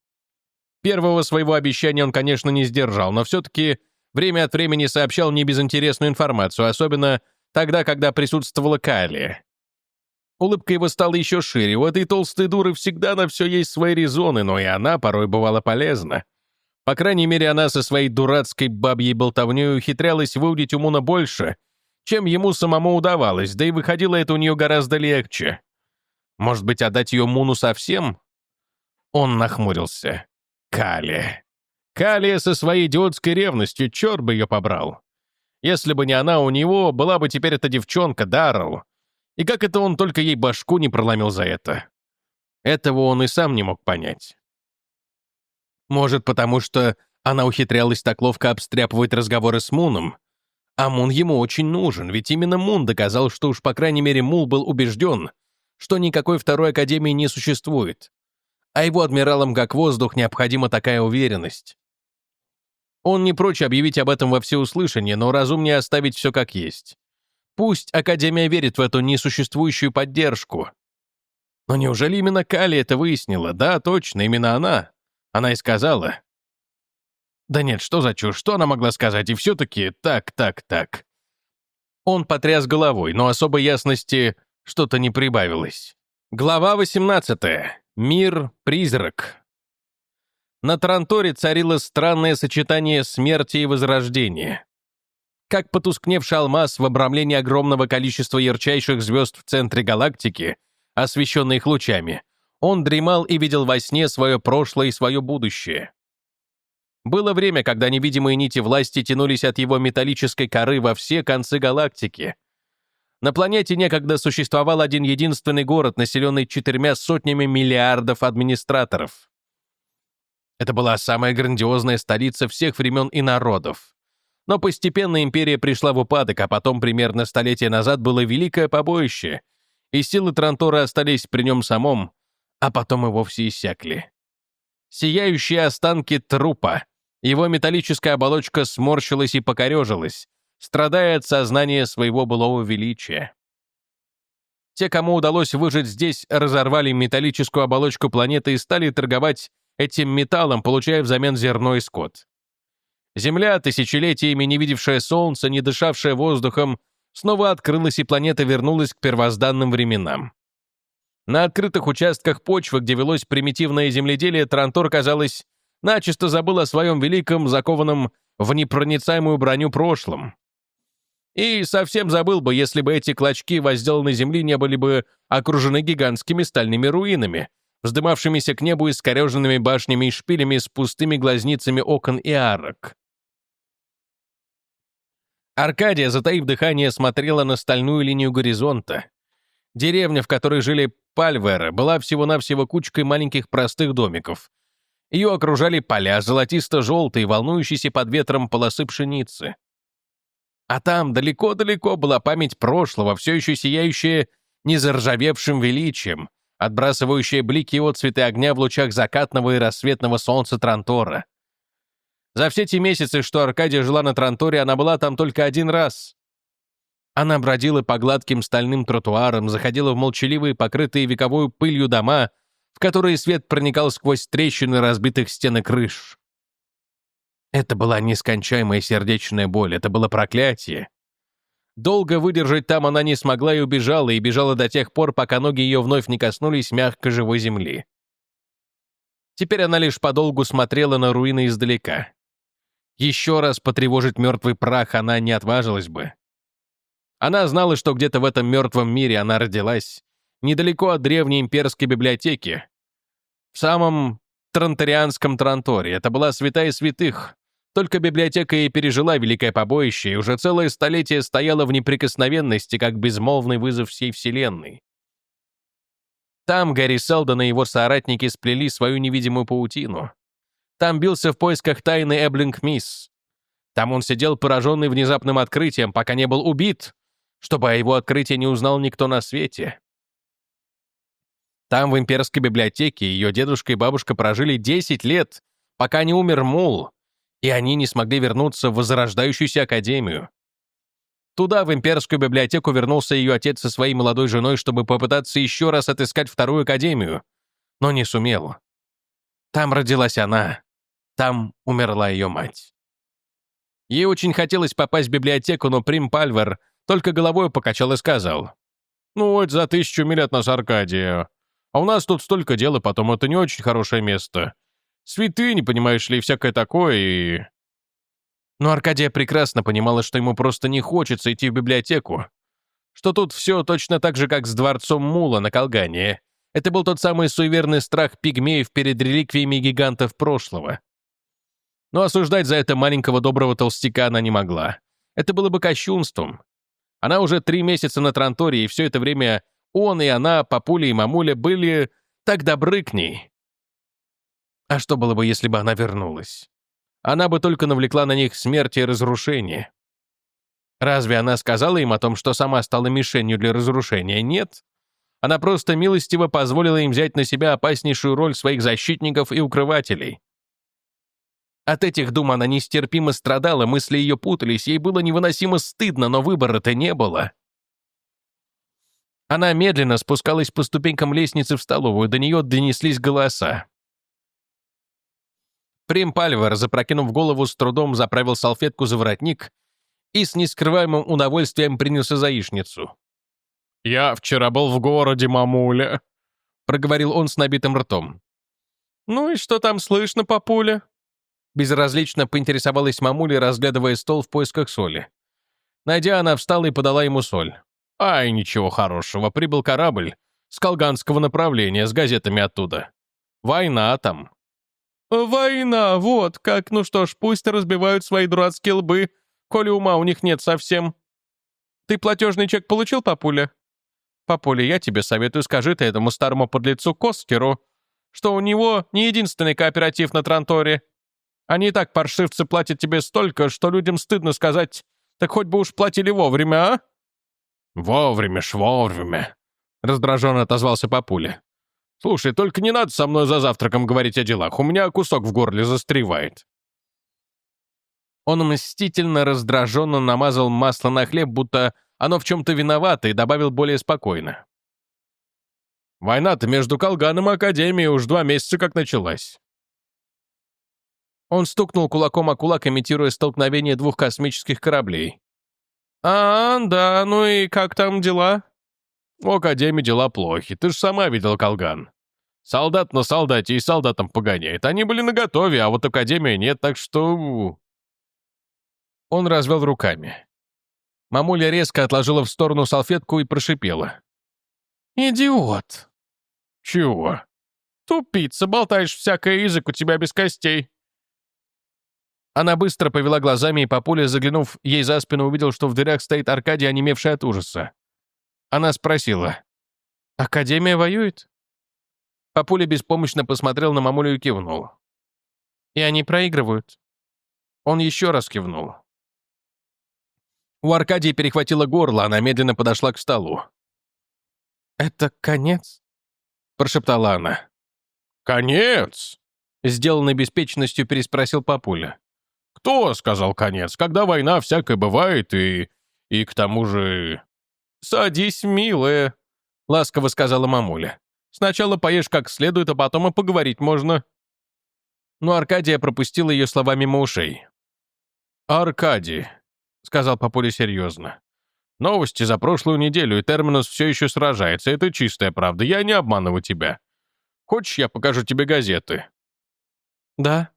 Первого своего обещания он, конечно, не сдержал, но все-таки время от времени сообщал небезынтересную информацию, особенно тогда, когда присутствовала Калия. Улыбка его стала еще шире. У этой толстой дуры всегда на все есть свои резоны, но и она порой бывала полезна. По крайней мере, она со своей дурацкой бабьей болтовней ухитрялась выудить у Муна больше, чем ему самому удавалось, да и выходило это у нее гораздо легче. Может быть, отдать ее Муну совсем? Он нахмурился. Калия. Калия со своей идиотской ревностью, черт бы ее побрал. Если бы не она у него, была бы теперь эта девчонка, Даррелл. И как это он только ей башку не проломил за это? Этого он и сам не мог понять. Может, потому что она ухитрялась так ловко обстряпывать разговоры с Муном? А Мун ему очень нужен, ведь именно Мун доказал, что уж по крайней мере Мул был убежден, что никакой второй академии не существует а его адмиралам как воздух необходима такая уверенность. Он не прочь объявить об этом во всеуслышание, но разумнее оставить все как есть. Пусть Академия верит в эту несуществующую поддержку. Но неужели именно Кали это выяснила? Да, точно, именно она. Она и сказала. Да нет, что за чушь, что она могла сказать? И все-таки так, так, так. Он потряс головой, но особой ясности что-то не прибавилось. Глава 18. Мир-призрак. На Таранторе царило странное сочетание смерти и возрождения. как потускневший алмаз в обрамлении огромного количества ярчайших звезд в центре галактики, освещенный их лучами, он дремал и видел во сне свое прошлое и свое будущее. Было время, когда невидимые нити власти тянулись от его металлической коры во все концы галактики. На планете некогда существовал один единственный город, населенный четырьмя сотнями миллиардов администраторов. Это была самая грандиозная столица всех времен и народов. Но постепенно империя пришла в упадок, а потом, примерно столетие назад, было великое побоище, и силы Трантора остались при нем самом, а потом и вовсе иссякли. Сияющие останки трупа. Его металлическая оболочка сморщилась и покорежилась, страдая от сознания своего былого величия. Те, кому удалось выжить здесь, разорвали металлическую оболочку планеты и стали торговать этим металлом, получая взамен зерно и скот. Земля, тысячелетиями не видевшая солнца, не дышавшая воздухом, снова открылась, и планета вернулась к первозданным временам. На открытых участках почвы, где велось примитивное земледелие, Трантор, казалось, начисто забыл о своем великом, закованном в непроницаемую броню прошлом. И совсем забыл бы, если бы эти клочки возделанной земли не были бы окружены гигантскими стальными руинами, вздымавшимися к небу искореженными башнями и шпилями с пустыми глазницами окон и арок. Аркадия, затаив дыхание, смотрела на стальную линию горизонта. Деревня, в которой жили Пальверы, была всего-навсего кучкой маленьких простых домиков. Ее окружали поля, золотисто-желтые, волнующиеся под ветром полосы пшеницы. А там, далеко-далеко, была память прошлого, все еще сияющая незаржавевшим величием, отбрасывающая блики и отцветы огня в лучах закатного и рассветного солнца Трантора. За все те месяцы, что Аркадия жила на Транторе, она была там только один раз. Она бродила по гладким стальным тротуарам, заходила в молчаливые, покрытые вековой пылью дома, в которые свет проникал сквозь трещины разбитых стен и крыш. Это была нескончаемая сердечная боль, это было проклятие. Долго выдержать там она не смогла и убежала, и бежала до тех пор, пока ноги ее вновь не коснулись мягко живой земли. Теперь она лишь подолгу смотрела на руины издалека. Еще раз потревожить мертвый прах она не отважилась бы. Она знала, что где-то в этом мертвом мире она родилась, недалеко от древней имперской библиотеки. В самом Транторианском Транторе. Это была святая святых. Только библиотека и пережила великое побоище, и уже целое столетие стояла в неприкосновенности, как безмолвный вызов всей Вселенной. Там Гарри Селдон и его соратники сплели свою невидимую паутину. Там бился в поисках тайны Эблинг Мисс. Там он сидел пораженный внезапным открытием, пока не был убит, чтобы о его открытии не узнал никто на свете. Там, в имперской библиотеке, ее дедушка и бабушка прожили 10 лет, пока не умер Мул, и они не смогли вернуться в возрождающуюся академию. Туда, в имперскую библиотеку, вернулся ее отец со своей молодой женой, чтобы попытаться еще раз отыскать вторую академию, но не сумел. Там родилась она, там умерла ее мать. Ей очень хотелось попасть в библиотеку, но Прим Пальвер только головой покачал и сказал. «Ну вот за тысячу миль от нас Аркадия. А у нас тут столько дел, и потом это не очень хорошее место. Святыни, понимаешь ли, всякое такое, и...» Но Аркадия прекрасно понимала, что ему просто не хочется идти в библиотеку. Что тут все точно так же, как с дворцом Мула на Колгане. Это был тот самый суеверный страх пигмеев перед реликвиями гигантов прошлого. Но осуждать за это маленького доброго толстяка она не могла. Это было бы кощунством. Она уже три месяца на Транторе, и все это время он и она, папуля и мамуля, были так добры к ней. А что было бы, если бы она вернулась? Она бы только навлекла на них смерть и разрушение. Разве она сказала им о том, что сама стала мишенью для разрушения? Нет. Она просто милостиво позволила им взять на себя опаснейшую роль своих защитников и укрывателей. От этих дум она нестерпимо страдала, мысли ее путались, ей было невыносимо стыдно, но выбора-то не было. Она медленно спускалась по ступенькам лестницы в столовую, до нее донеслись голоса. Прим Пальвер, запрокинув голову, с трудом заправил салфетку за воротник и с нескрываемым удовольствием принялся за яичницу. «Я вчера был в городе, мамуля», — проговорил он с набитым ртом. «Ну и что там слышно, папуля?» Безразлично поинтересовалась мамуля, разглядывая стол в поисках соли. Найдя, она встала и подала ему соль. Ай, ничего хорошего, прибыл корабль с колганского направления, с газетами оттуда. Война там. Война, вот как. Ну что ж, пусть разбивают свои дурацкие лбы, коли ума у них нет совсем. Ты платежный чек получил, папуля? Папуля, я тебе советую, скажи ты этому старому подлецу Косткеру, что у него не единственный кооператив на Транторе. Они и так, паршивцы, платят тебе столько, что людям стыдно сказать, так хоть бы уж платили вовремя, а? Вовремя ж, вовремя, раздраженно отозвался папуля. Слушай, только не надо со мной за завтраком говорить о делах, у меня кусок в горле застревает. Он мстительно раздраженно намазал масло на хлеб, будто оно в чем-то виновато, и добавил более спокойно. «Война-то между Колганом и Академией уж два месяца как началась». Он стукнул кулаком о кулак, имитируя столкновение двух космических кораблей. «А, да, ну и как там дела?» «У Академии дела плохи, ты же сама видел Колган. Солдат на солдате и солдатам погоняет. Они были наготове, а вот Академия нет, так что...» Он развел руками. Мамуля резко отложила в сторону салфетку и прошипела. «Идиот!» «Чего?» «Тупица, болтаешь всякое язык у тебя без костей». Она быстро повела глазами, и Папуля, заглянув ей за спину, увидел, что в дверях стоит Аркадий, онемевший от ужаса. Она спросила. «Академия воюет?» Папуля беспомощно посмотрел на мамулю и кивнул. «И они проигрывают?» Он еще раз кивнул. У Аркадии перехватило горло, она медленно подошла к столу. «Это конец?» — прошептала она. «Конец?» — сделанной беспечностью переспросил папуля. «Кто сказал конец? Когда война всякое бывает, и... и к тому же...» «Садись, милая», — ласково сказала мамуля. «Сначала поешь как следует, а потом и поговорить можно». Но Аркадия пропустила ее слова мимо ушей. «Аркадий, сказал Папуля серьезно. «Новости за прошлую неделю, и Терминус все еще сражается. Это чистая правда. Я не обманываю тебя. Хочешь, я покажу тебе газеты?» «Да».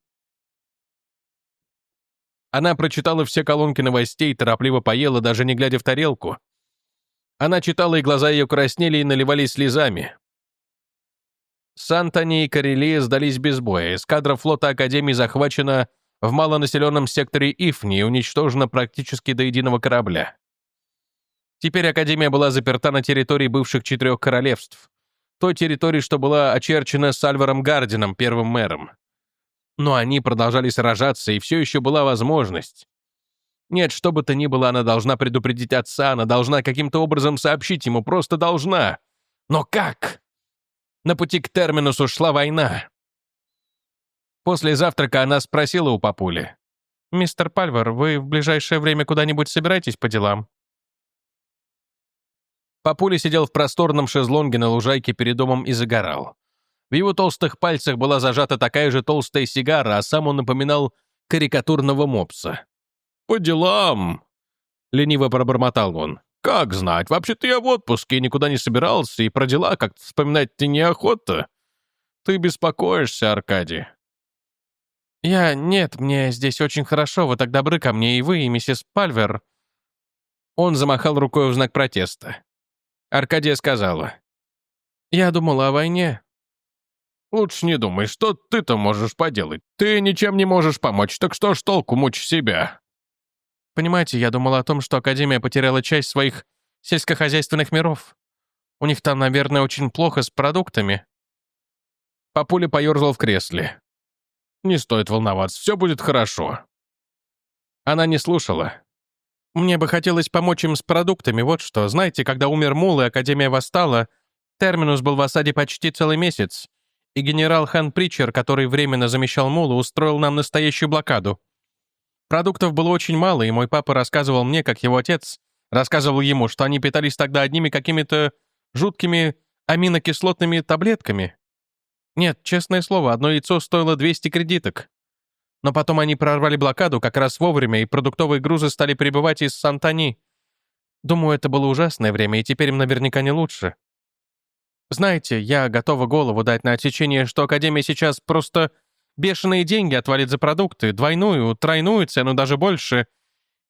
Она прочитала все колонки новостей, торопливо поела, даже не глядя в тарелку. Она читала, и глаза ее краснели и наливались слезами. Сантани и Карелия сдались без боя. Эскадра флота Академии захвачена в малонаселенном секторе Ифни уничтожена практически до единого корабля. Теперь Академия была заперта на территории бывших четырех королевств, той территории, что была очерчена с Альваром Гардином, первым мэром. Но они продолжали сражаться, и все еще была возможность. Нет, что бы то ни было, она должна предупредить отца, она должна каким-то образом сообщить ему, просто должна. Но как? На пути к терминусу шла война. После завтрака она спросила у папули. «Мистер Пальвер, вы в ближайшее время куда-нибудь собираетесь по делам?» Папуля сидел в просторном шезлонге на лужайке перед домом и загорал. В его толстых пальцах была зажата такая же толстая сигара, а сам он напоминал карикатурного мопса. «По делам!» — лениво пробормотал он. «Как знать, вообще-то я в отпуске и никуда не собирался, и про дела как-то вспоминать-то неохота. Ты беспокоишься, Аркадий. «Я... Нет, мне здесь очень хорошо, вы так добры ко мне, и вы, и миссис Пальвер». Он замахал рукой в знак протеста. Аркадия сказала. «Я думала о войне». «Лучше не думай, что ты-то можешь поделать. Ты ничем не можешь помочь, так что ж толку мучь себя?» «Понимаете, я думала о том, что Академия потеряла часть своих сельскохозяйственных миров. У них там, наверное, очень плохо с продуктами». Папуля поерзал в кресле. Не стоит волноваться, все будет хорошо». Она не слушала. «Мне бы хотелось помочь им с продуктами, вот что. Знаете, когда умер Мул и Академия восстала, Терминус был в осаде почти целый месяц, и генерал Хан Притчер, который временно замещал Мула, устроил нам настоящую блокаду. Продуктов было очень мало, и мой папа рассказывал мне, как его отец рассказывал ему, что они питались тогда одними какими-то жуткими аминокислотными таблетками. Нет, честное слово, одно яйцо стоило 200 кредиток. Но потом они прорвали блокаду как раз вовремя, и продуктовые грузы стали прибывать из Сантани. Думаю, это было ужасное время, и теперь им наверняка не лучше. Знаете, я готова голову дать на отсечение, что Академия сейчас просто бешеные деньги отвалит за продукты, двойную, тройную цену, даже больше.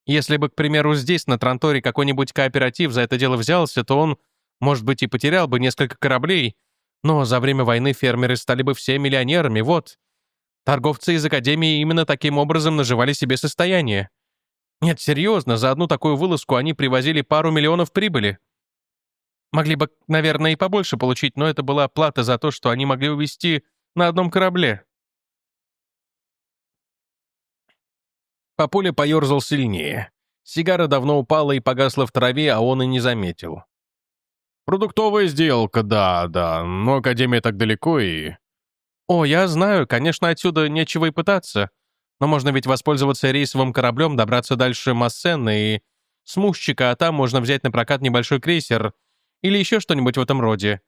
Если бы, к примеру, здесь, на Транторе, какой-нибудь кооператив за это дело взялся, то он, может быть, и потерял бы несколько кораблей, но за время войны фермеры стали бы все миллионерами, вот. Торговцы из Академии именно таким образом наживали себе состояние. Нет, серьезно, за одну такую вылазку они привозили пару миллионов прибыли. Могли бы, наверное, и побольше получить, но это была плата за то, что они могли увезти на одном корабле. Папуля поерзал сильнее. Сигара давно упала и погасла в траве, а он и не заметил. «Продуктовая сделка, да, да, но Академия так далеко и...» «О, я знаю, конечно, отсюда нечего и пытаться. Но можно ведь воспользоваться рейсовым кораблем, добраться дальше Массена и Смущика, а там можно взять на прокат небольшой крейсер или еще что-нибудь в этом роде.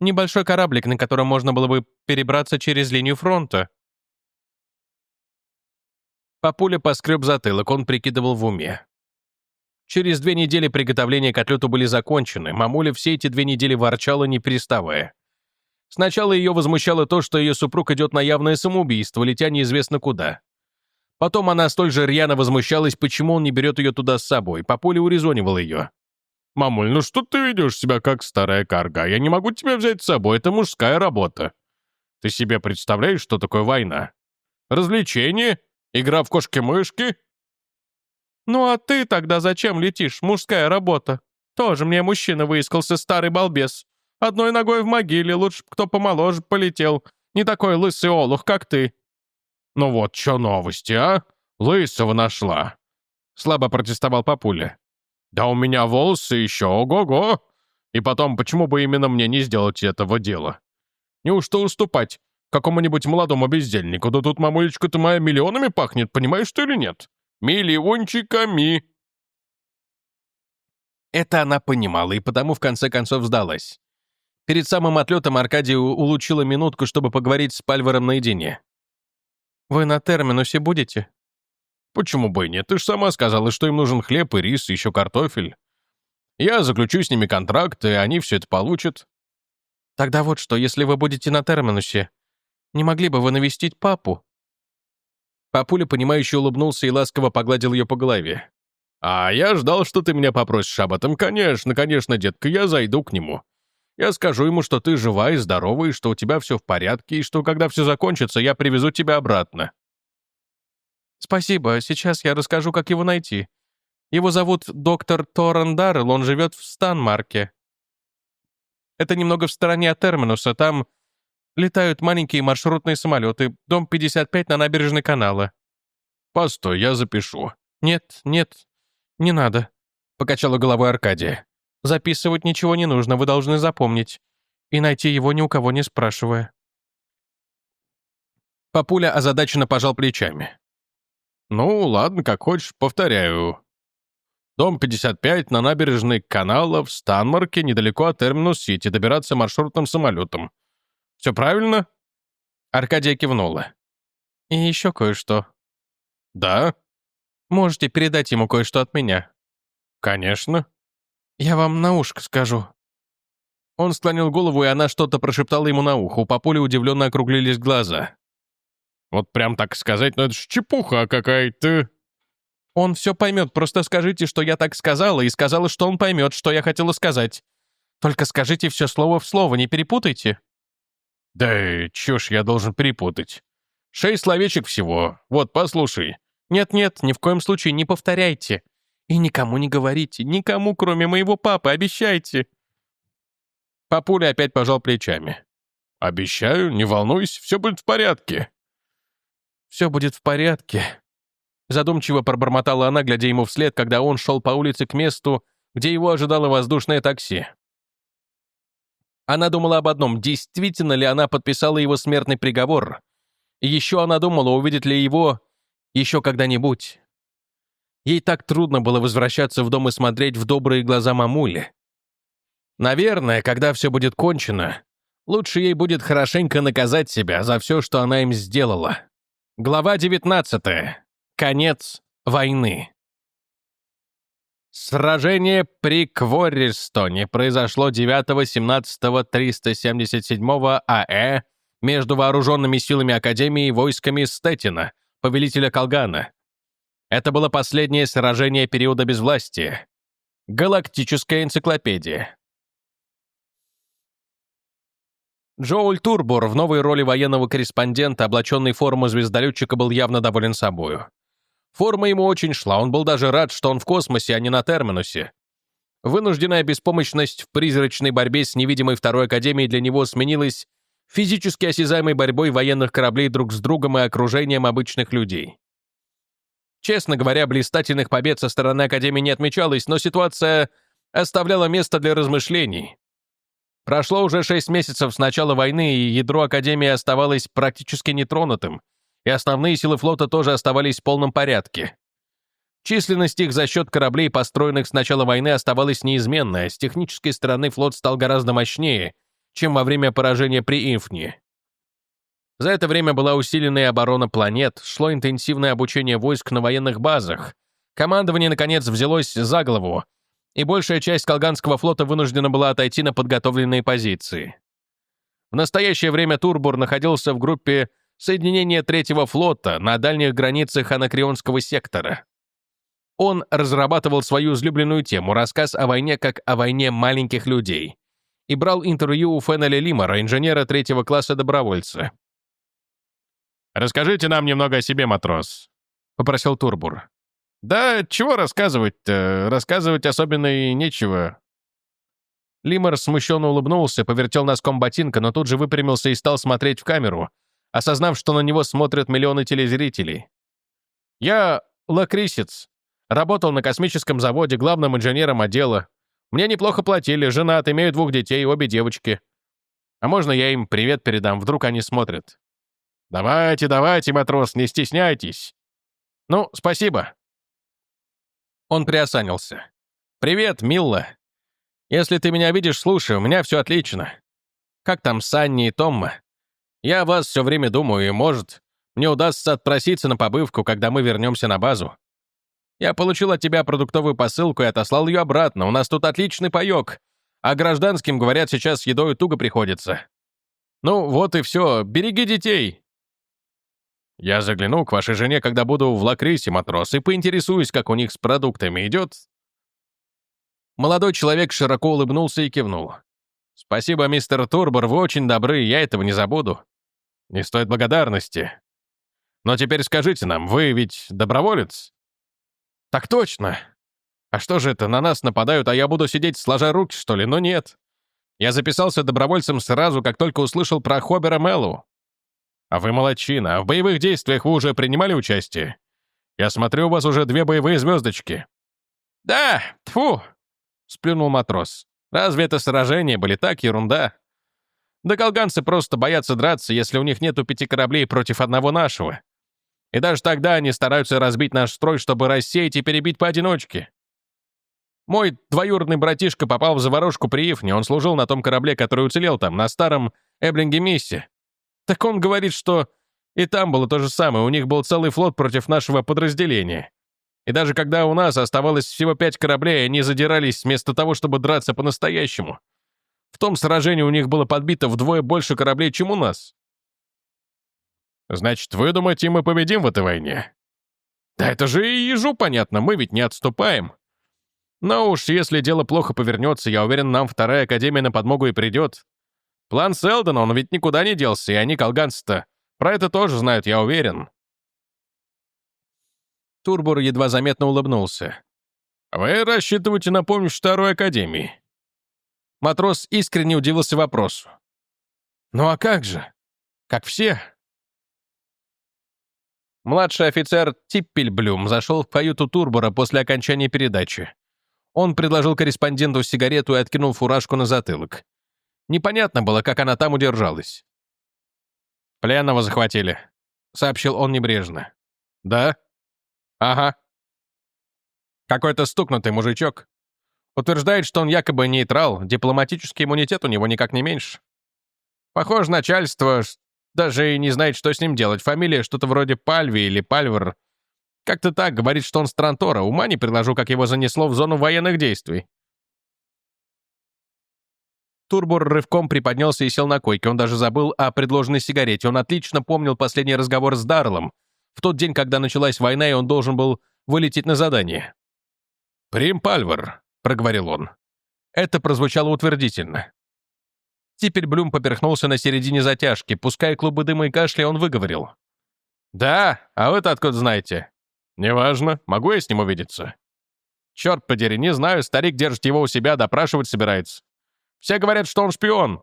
Небольшой кораблик, на котором можно было бы перебраться через линию фронта». Папуля поскреб затылок, он прикидывал в уме. Через две недели приготовления к отлету были закончены, мамуля все эти две недели ворчала, не переставая. Сначала ее возмущало то, что ее супруг идет на явное самоубийство, летя неизвестно куда. Потом она столь же рьяно возмущалась, почему он не берет ее туда с собой. Папуля урезонивал ее. «Мамуль, ну что ты ведешь себя как старая карга? Я не могу тебя взять с собой, это мужская работа. Ты себе представляешь, что такое война? Развлечение? Игра в кошки-мышки?» «Ну а ты тогда зачем летишь? Мужская работа. Тоже мне мужчина выискался, старый балбес. Одной ногой в могиле, лучше кто помоложе полетел. Не такой лысый олух, как ты». «Ну вот, что новости, а? Лысого нашла». Слабо протестовал папуля. «Да у меня волосы еще, ого-го! И потом, почему бы именно мне не сделать этого дела? Неужто уступать какому-нибудь молодому бездельнику? Да тут, мамулечка-то моя, миллионами пахнет, понимаешь ты или нет? Миллиончиками!» Это она понимала и потому в конце концов сдалась. Перед самым отлетом Аркадий улучила минутку, чтобы поговорить с Пальвером наедине. «Вы на терминусе будете?» «Почему бы и нет? Ты же сама сказала, что им нужен хлеб и рис, и еще картофель. Я заключу с ними контракт, и они все это получат». «Тогда вот что, если вы будете на терминусе, не могли бы вы навестить папу?» Папуля, понимающе улыбнулся и ласково погладил ее по голове. «А я ждал, что ты меня попросишь об этом. Конечно, конечно, детка, я зайду к нему. Я скажу ему, что ты жива и здорова, и что у тебя все в порядке, и что, когда все закончится, я привезу тебя обратно. «Спасибо, сейчас я расскажу, как его найти. Его зовут доктор Торрен Даррелл, он живет в Станмарке. Это немного в стороне от Терминуса, там летают маленькие маршрутные самолеты, дом 55 на набережной канала». «Постой, я запишу». «Нет, нет, не надо», — покачала головой Аркадия. «Записывать ничего не нужно, вы должны запомнить. И найти его ни у кого не спрашивая». Папуля озадаченно пожал плечами. «Ну, ладно, как хочешь, повторяю. Дом 55 на набережной канала в Станмарке, недалеко от Терминус-Сити, добираться маршрутным самолетом. Все правильно?» Аркадия кивнула. «И еще кое-что». «Да?» «Можете передать ему кое-что от меня». «Конечно». «Я вам на ушко скажу». Он склонил голову, и она что-то прошептала ему на ухо. У папули удивленно округлились глаза. Вот прям так сказать, ну это ж чепуха какая-то. Он все поймет, просто скажите, что я так сказала, и сказала, что он поймет, что я хотела сказать. Только скажите все слово в слово, не перепутайте. Да чушь я должен перепутать. Шесть словечек всего. Вот, послушай. Нет-нет, ни в коем случае не повторяйте. И никому не говорите, никому, кроме моего папы, обещайте. Папуля опять пожал плечами. «Обещаю, не волнуйся, все будет в порядке». «Все будет в порядке», — задумчиво пробормотала она, глядя ему вслед, когда он шел по улице к месту, где его ожидало воздушное такси. Она думала об одном, действительно ли она подписала его смертный приговор. И еще она думала, увидит ли его еще когда-нибудь. Ей так трудно было возвращаться в дом и смотреть в добрые глаза мамули. Наверное, когда все будет кончено, лучше ей будет хорошенько наказать себя за все, что она им сделала. Глава 19. Конец войны. Сражение при Кворристоне произошло 9-17-377 АЭ между вооруженными силами Академии и войсками Стетина, повелителя Колгана. Это было последнее сражение периода безвластия. Галактическая энциклопедия. Джоуль Турбор в новой роли военного корреспондента, облаченный в форму звездолетчика, был явно доволен собою. Форма ему очень шла, он был даже рад, что он в космосе, а не на Терминусе. Вынужденная беспомощность в призрачной борьбе с невидимой второй академией для него сменилась физически осязаемой борьбой военных кораблей друг с другом и окружением обычных людей. Честно говоря, блистательных побед со стороны Академии не отмечалось, но ситуация оставляла место для размышлений. Прошло уже шесть месяцев с начала войны, и ядро Академии оставалось практически нетронутым, и основные силы флота тоже оставались в полном порядке. Численность их за счет кораблей, построенных с начала войны, оставалась неизменной, а с технической стороны флот стал гораздо мощнее, чем во время поражения при Инфни. За это время была усиленная оборона планет, шло интенсивное обучение войск на военных базах. Командование, наконец, взялось за голову, и большая часть Колганского флота вынуждена была отойти на подготовленные позиции. В настоящее время Турбур находился в группе соединения Третьего флота на дальних границах Анакреонского сектора. Он разрабатывал свою излюбленную тему — рассказ о войне как о войне маленьких людей — и брал интервью у Феннеля Лимора, инженера третьего класса добровольца. «Расскажите нам немного о себе, матрос», — попросил Турбур. «Да чего рассказывать-то? Рассказывать особенно и нечего». Лимор смущенно улыбнулся, повертел носком ботинка, но тут же выпрямился и стал смотреть в камеру, осознав, что на него смотрят миллионы телезрителей. «Я лакрисец. Работал на космическом заводе главным инженером отдела. Мне неплохо платили, женат, имею двух детей, обе девочки. А можно я им привет передам, вдруг они смотрят?» «Давайте, давайте, матрос, не стесняйтесь». «Ну, спасибо». Он приосанился. «Привет, Милла. Если ты меня видишь, слушай, у меня все отлично. Как там Санни и Томма? Я о вас все время думаю, и, может, мне удастся отпроситься на побывку, когда мы вернемся на базу. Я получил от тебя продуктовую посылку и отослал ее обратно. У нас тут отличный паёк. А гражданским, говорят, сейчас с едой туго приходится. Ну, вот и все. Береги детей. Я загляну к вашей жене, когда буду в Лакрисе, матрос, и поинтересуюсь, как у них с продуктами идет. Молодой человек широко улыбнулся и кивнул. «Спасибо, мистер Турбор, вы очень добры, я этого не забуду. Не стоит благодарности. Но теперь скажите нам, вы ведь доброволец?» «Так точно! А что же это, на нас нападают, а я буду сидеть сложа руки, что ли? Но нет. Я записался добровольцем сразу, как только услышал про Хобера Меллу. А вы молодчина, а в боевых действиях вы уже принимали участие? Я смотрю, у вас уже две боевые звездочки». «Да, тфу, сплюнул матрос. «Разве это сражения были так ерунда?» Да колганцы просто боятся драться, если у них нету пяти кораблей против одного нашего. И даже тогда они стараются разбить наш строй, чтобы рассеять и перебить поодиночке. Мой двоюродный братишка попал в заварушку при Ифне, он служил на том корабле, который уцелел там, на старом Эблинге Миссе. Так он говорит, что и там было то же самое, у них был целый флот против нашего подразделения. И даже когда у нас оставалось всего пять кораблей, они задирались вместо того, чтобы драться по-настоящему. В том сражении у них было подбито вдвое больше кораблей, чем у нас. Значит, вы думаете, мы победим в этой войне? Да это же и ежу понятно, мы ведь не отступаем. Но уж если дело плохо повернется, я уверен, нам вторая академия на подмогу и придет. План Селдона, он ведь никуда не делся, и они, колганцы-то, про это тоже знают, я уверен. Турбур едва заметно улыбнулся. «Вы рассчитываете на помощь второй академии?» Матрос искренне удивился вопросу. «Ну а как же? Как все?» Младший офицер Типпельблюм зашел в каюту Турбора после окончания передачи. Он предложил корреспонденту сигарету и откинул фуражку на затылок. Непонятно было, как она там удержалась. «Пленного захватили», — сообщил он небрежно. «Да?» «Ага». Какой-то стукнутый мужичок. Утверждает, что он якобы нейтрал, дипломатический иммунитет у него никак не меньше. Похоже, начальство даже и не знает, что с ним делать. Фамилия что-то вроде Пальви или Пальвер. Как-то так, говорит, что он с Трантора. Ума не приложу, как его занесло в зону военных действий. Турбур рывком приподнялся и сел на койке. Он даже забыл о предложенной сигарете. Он отлично помнил последний разговор с Дарлом. В тот день, когда началась война, и он должен был вылететь на задание. «Прим Пальвар», — проговорил он. Это прозвучало утвердительно. Теперь Блюм поперхнулся на середине затяжки. Пуская клубы дыма и кашля, он выговорил. «Да, а вы-то откуда знаете?» «Неважно. Могу я с ним увидеться?» «Черт подери, не знаю. Старик держит его у себя, допрашивать собирается. Все говорят, что он шпион».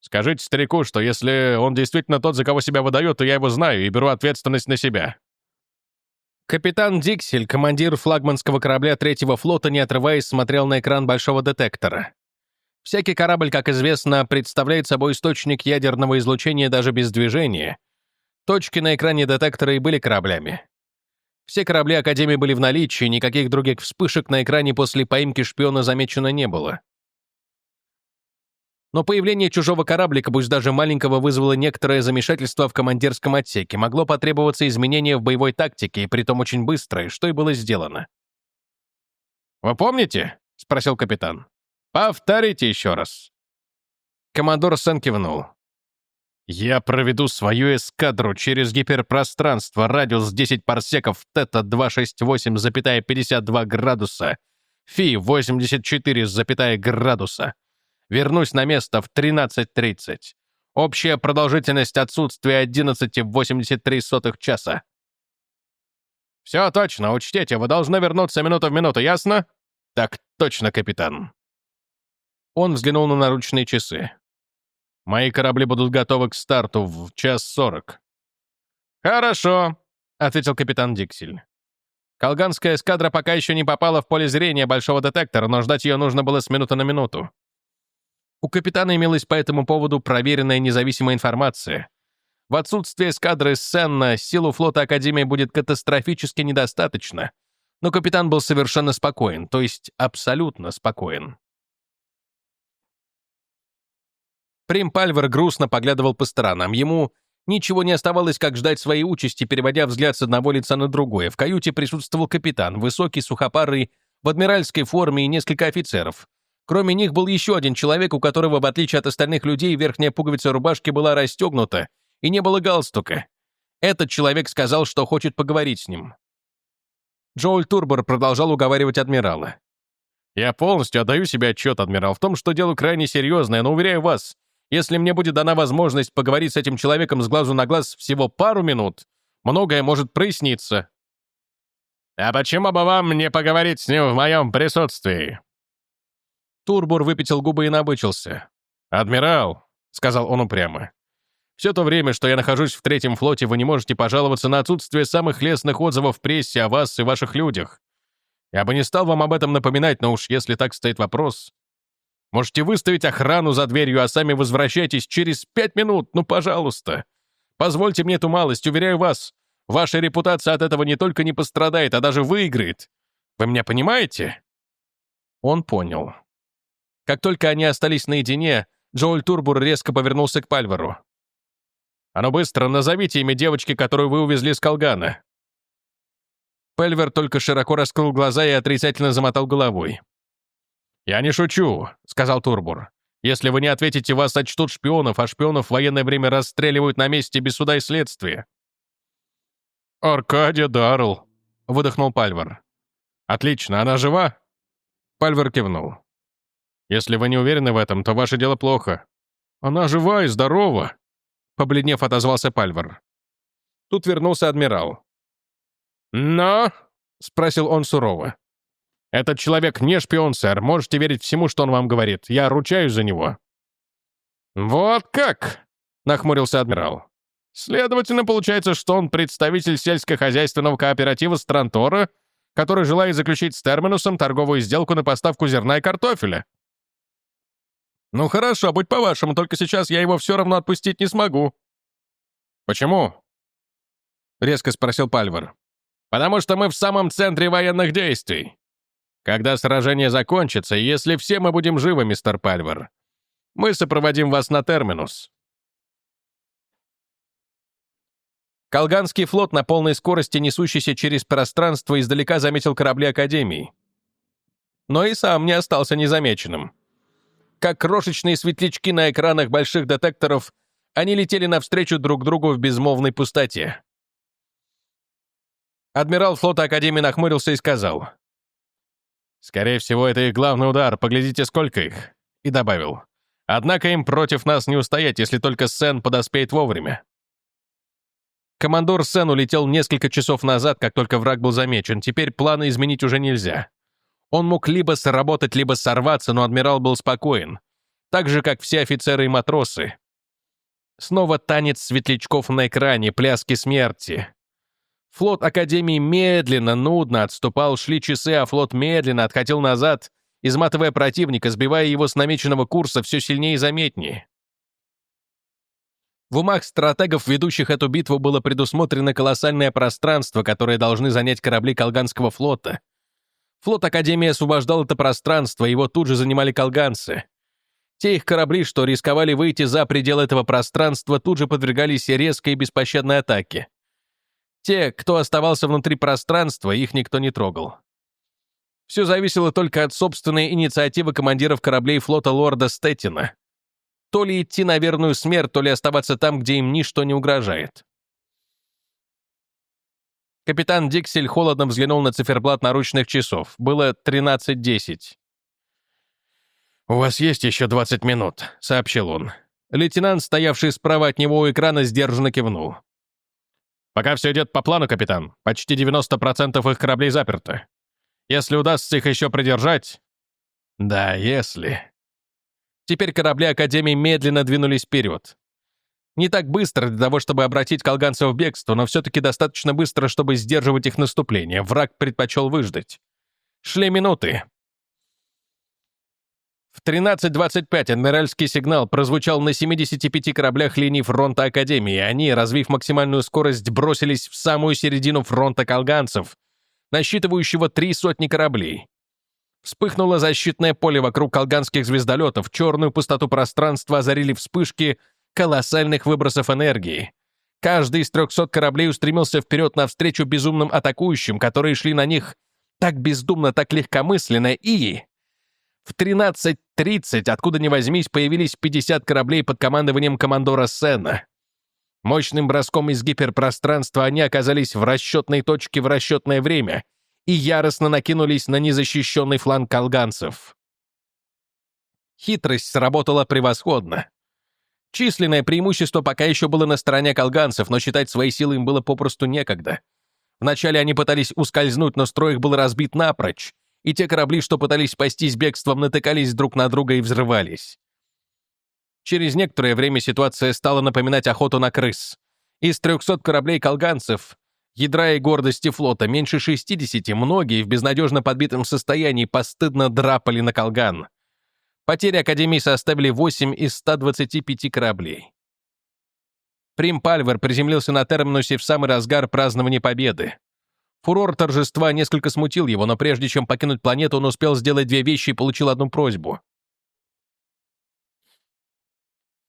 «Скажите старику, что если он действительно тот, за кого себя выдает, то я его знаю и беру ответственность на себя». Капитан Диксель, командир флагманского корабля третьего флота, не отрываясь, смотрел на экран большого детектора. Всякий корабль, как известно, представляет собой источник ядерного излучения даже без движения. Точки на экране детектора и были кораблями. Все корабли Академии были в наличии, никаких других вспышек на экране после поимки шпиона замечено не было. Но появление чужого кораблика, пусть даже маленького, вызвало некоторое замешательство в командирском отсеке. Могло потребоваться изменение в боевой тактике, и притом очень быстрое, что и было сделано. «Вы помните?» — спросил капитан. «Повторите еще раз». Командор Сен кивнул. «Я проведу свою эскадру через гиперпространство, радиус 10 парсеков, тета 268,52 градуса, фи 84,5 градуса. Вернусь на место в 13.30. Общая продолжительность отсутствия 11,83 часа. «Все точно, учтите, вы должны вернуться минуту в минуту, ясно?» «Так точно, капитан». Он взглянул на наручные часы. «Мои корабли будут готовы к старту в час сорок». «Хорошо», — ответил капитан Диксель. Колганская эскадра пока еще не попала в поле зрения большого детектора, но ждать ее нужно было с минуты на минуту. У капитана имелась по этому поводу проверенная независимая информация. В отсутствие эскадры Сенна силу флота Академии будет катастрофически недостаточно, но капитан был совершенно спокоен, то есть абсолютно спокоен. Прим Пальвер грустно поглядывал по сторонам. Ему ничего не оставалось, как ждать своей участи, переводя взгляд с одного лица на другое. В каюте присутствовал капитан, высокий, сухопарый, в адмиральской форме и несколько офицеров. Кроме них был еще один человек, у которого, в отличие от остальных людей, верхняя пуговица рубашки была расстегнута и не было галстука. Этот человек сказал, что хочет поговорить с ним. Джоуль Турбор продолжал уговаривать адмирала. «Я полностью отдаю себе отчет, адмирал, в том, что дело крайне серьезное, но, уверяю вас, если мне будет дана возможность поговорить с этим человеком с глазу на глаз всего пару минут, многое может проясниться». «А почему бы вам не поговорить с ним в моем присутствии?» Турбур выпятил губы и набычился. «Адмирал», — сказал он упрямо, «все то время, что я нахожусь в третьем флоте, вы не можете пожаловаться на отсутствие самых лестных отзывов в прессе о вас и ваших людях. Я бы не стал вам об этом напоминать, но уж если так стоит вопрос. Можете выставить охрану за дверью, а сами возвращайтесь через пять минут, ну, пожалуйста. Позвольте мне эту малость, уверяю вас, ваша репутация от этого не только не пострадает, а даже выиграет. Вы меня понимаете?» Он понял. Как только они остались наедине, Джоэль Турбур резко повернулся к Пальверу. «А ну быстро, назовите имя девочки, которую вы увезли с Колгана». Пельвер только широко раскрыл глаза и отрицательно замотал головой. «Я не шучу», — сказал Турбур. «Если вы не ответите, вас сочтут шпионов, а шпионов в военное время расстреливают на месте без суда и следствия». «Аркадия Даррелл», — выдохнул Пальвер. «Отлично, она жива?» Пальвер кивнул. Если вы не уверены в этом, то ваше дело плохо. Она жива и здорова!» Побледнев, отозвался Пальвар. Тут вернулся адмирал. «Но?» — спросил он сурово. «Этот человек не шпион, сэр. Можете верить всему, что он вам говорит. Я ручаюсь за него». «Вот как?» — нахмурился адмирал. «Следовательно, получается, что он представитель сельскохозяйственного кооператива Странтора, который желает заключить с Терминусом торговую сделку на поставку зерна и картофеля. «Ну хорошо, будь по-вашему, только сейчас я его все равно отпустить не смогу». «Почему?» — резко спросил Пальвар. «Потому что мы в самом центре военных действий. Когда сражение закончится, если все мы будем живы, мистер Пальвар, мы сопроводим вас на терминус». Колганский флот на полной скорости, несущийся через пространство, издалека заметил корабли Академии. Но и сам не остался незамеченным. Как крошечные светлячки на экранах больших детекторов, они летели навстречу друг другу в безмолвной пустоте. Адмирал флота Академии нахмурился и сказал. «Скорее всего, это их главный удар, поглядите, сколько их». И добавил. «Однако им против нас не устоять, если только Сен подоспеет вовремя». Командор Сен улетел несколько часов назад, как только враг был замечен. Теперь планы изменить уже нельзя. Он мог либо сработать, либо сорваться, но адмирал был спокоен. Так же, как все офицеры и матросы. Снова танец светлячков на экране, пляски смерти. Флот Академии медленно, нудно отступал, шли часы, а флот медленно отходил назад, изматывая противника, сбивая его с намеченного курса все сильнее и заметнее. В умах стратегов, ведущих эту битву, было предусмотрено колоссальное пространство, которое должны занять корабли Колганского флота. Флот Академии освобождал это пространство, его тут же занимали колганцы. Те их корабли, что рисковали выйти за пределы этого пространства, тут же подвергались резкой и беспощадной атаке. Те, кто оставался внутри пространства, их никто не трогал. Все зависело только от собственной инициативы командиров кораблей флота лорда Стеттина. То ли идти на верную смерть, то ли оставаться там, где им ничто не угрожает. Капитан Диксель холодно взглянул на циферблат наручных часов. Было 13.10. «У вас есть еще 20 минут», — сообщил он. Лейтенант, стоявший справа от него у экрана, сдержанно кивнул. «Пока все идет по плану, капитан. Почти 90% их кораблей заперты. Если удастся их еще придержать...» «Да, если...» Теперь корабли Академии медленно двинулись вперед. Не так быстро для того, чтобы обратить колганцев в бегство, но все-таки достаточно быстро, чтобы сдерживать их наступление. Враг предпочел выждать. Шли минуты. В 13.25 адмиральский сигнал прозвучал на 75 кораблях линии фронта Академии. Они, развив максимальную скорость, бросились в самую середину фронта колганцев, насчитывающего три сотни кораблей. Вспыхнуло защитное поле вокруг колганских звездолетов, черную пустоту пространства озарили вспышки колоссальных выбросов энергии. Каждый из 300 кораблей устремился вперед навстречу безумным атакующим, которые шли на них так бездумно, так легкомысленно, и... В 13.30, откуда ни возьмись, появились 50 кораблей под командованием командора Сена. Мощным броском из гиперпространства они оказались в расчетной точке в расчетное время и яростно накинулись на незащищенный фланг колганцев. Хитрость сработала превосходно. Численное преимущество пока еще было на стороне колганцев, но считать свои силы им было попросту некогда. Вначале они пытались ускользнуть, но строй их был разбит напрочь, и те корабли, что пытались спастись бегством, натыкались друг на друга и взрывались. Через некоторое время ситуация стала напоминать охоту на крыс. Из 300 кораблей колганцев Ядра и гордости флота меньше 60, многие в безнадежно подбитом состоянии постыдно драпали на колган. Потери Академии составили 8 из 125 кораблей. Прим Пальвер приземлился на терминусе в самый разгар празднования победы. Фурор торжества несколько смутил его, но прежде чем покинуть планету, он успел сделать две вещи и получил одну просьбу.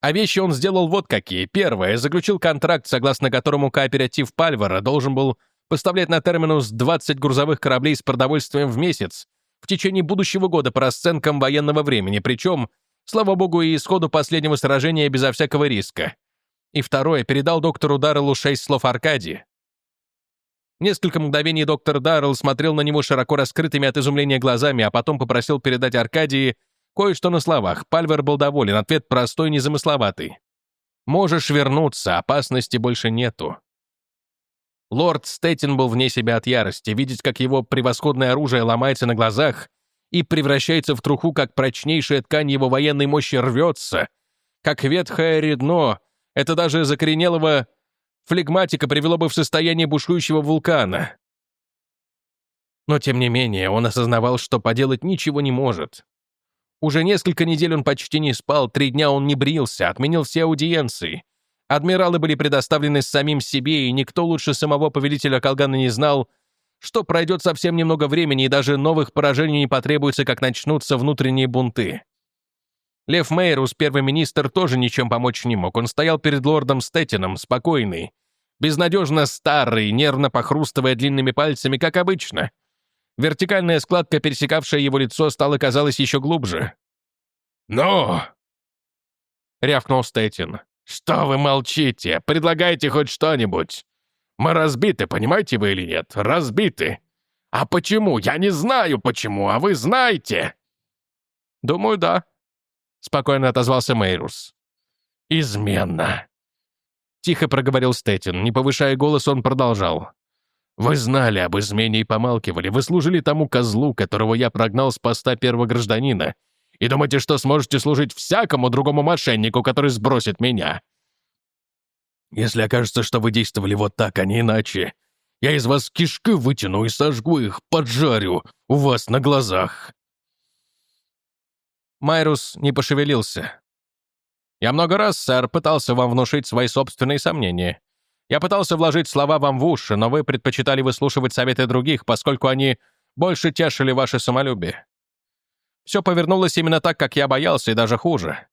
А вещи он сделал вот какие. Первое, заключил контракт, согласно которому кооператив Пальвара должен был поставлять на терминус 20 грузовых кораблей с продовольствием в месяц в течение будущего года по расценкам военного времени, причем, слава богу, и исходу последнего сражения безо всякого риска. И второе, передал доктору Дарреллу шесть слов Аркадии. Несколько мгновений доктор Даррелл смотрел на него широко раскрытыми от изумления глазами, а потом попросил передать Аркадии Кое-что на словах. Пальвер был доволен. Ответ простой, незамысловатый. «Можешь вернуться, опасности больше нету». Лорд Стейтин был вне себя от ярости. Видеть, как его превосходное оружие ломается на глазах и превращается в труху, как прочнейшая ткань его военной мощи рвется, как ветхое редно, это даже закоренелого флегматика привело бы в состояние бушующего вулкана. Но, тем не менее, он осознавал, что поделать ничего не может. Уже несколько недель он почти не спал, три дня он не брился, отменил все аудиенции. Адмиралы были предоставлены самим себе, и никто лучше самого повелителя Калгана не знал, что пройдет совсем немного времени, и даже новых поражений не потребуется, как начнутся внутренние бунты. Лев Мейрус, первый министр, тоже ничем помочь не мог. Он стоял перед лордом Стеттином, спокойный, безнадежно старый, нервно похрустывая длинными пальцами, как обычно — Вертикальная складка, пересекавшая его лицо, стала, казалось, еще глубже. «Ну!» — рявкнул Стейтин. «Что вы молчите? Предлагайте хоть что-нибудь. Мы разбиты, понимаете вы или нет? Разбиты. А почему? Я не знаю почему, а вы знаете. Думаю, да. Спокойно отозвался Мейрус. Измена. Тихо проговорил Стэтин. Не повышая голос, он продолжал. «Вы знали об измене и помалкивали. Вы служили тому козлу, которого я прогнал с поста первого гражданина. И думаете, что сможете служить всякому другому мошеннику, который сбросит меня. Если окажется, что вы действовали вот так, а не иначе, я из вас кишки вытяну и сожгу их, поджарю у вас на глазах». Майрус не пошевелился. «Я много раз, сэр, пытался вам внушить свои собственные сомнения. Я пытался вложить слова вам в уши, но вы предпочитали выслушивать советы других, поскольку они больше тешили ваше самолюбие. Все повернулось именно так, как я боялся, и даже хуже.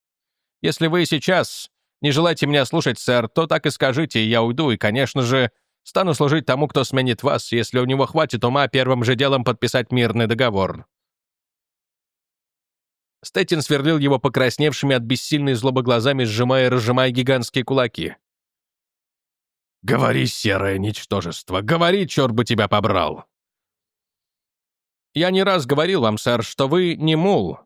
Если вы сейчас не желаете меня слушать, сэр, то так и скажите, и я уйду, и, конечно же, стану служить тому, кто сменит вас, если у него хватит ума первым же делом подписать мирный договор». Стэтин сверлил его покрасневшими от бессильной злобы глазами, сжимая и разжимая гигантские кулаки. «Говори, серое ничтожество, говори, черт бы тебя побрал!» «Я не раз говорил вам, сэр, что вы не мул.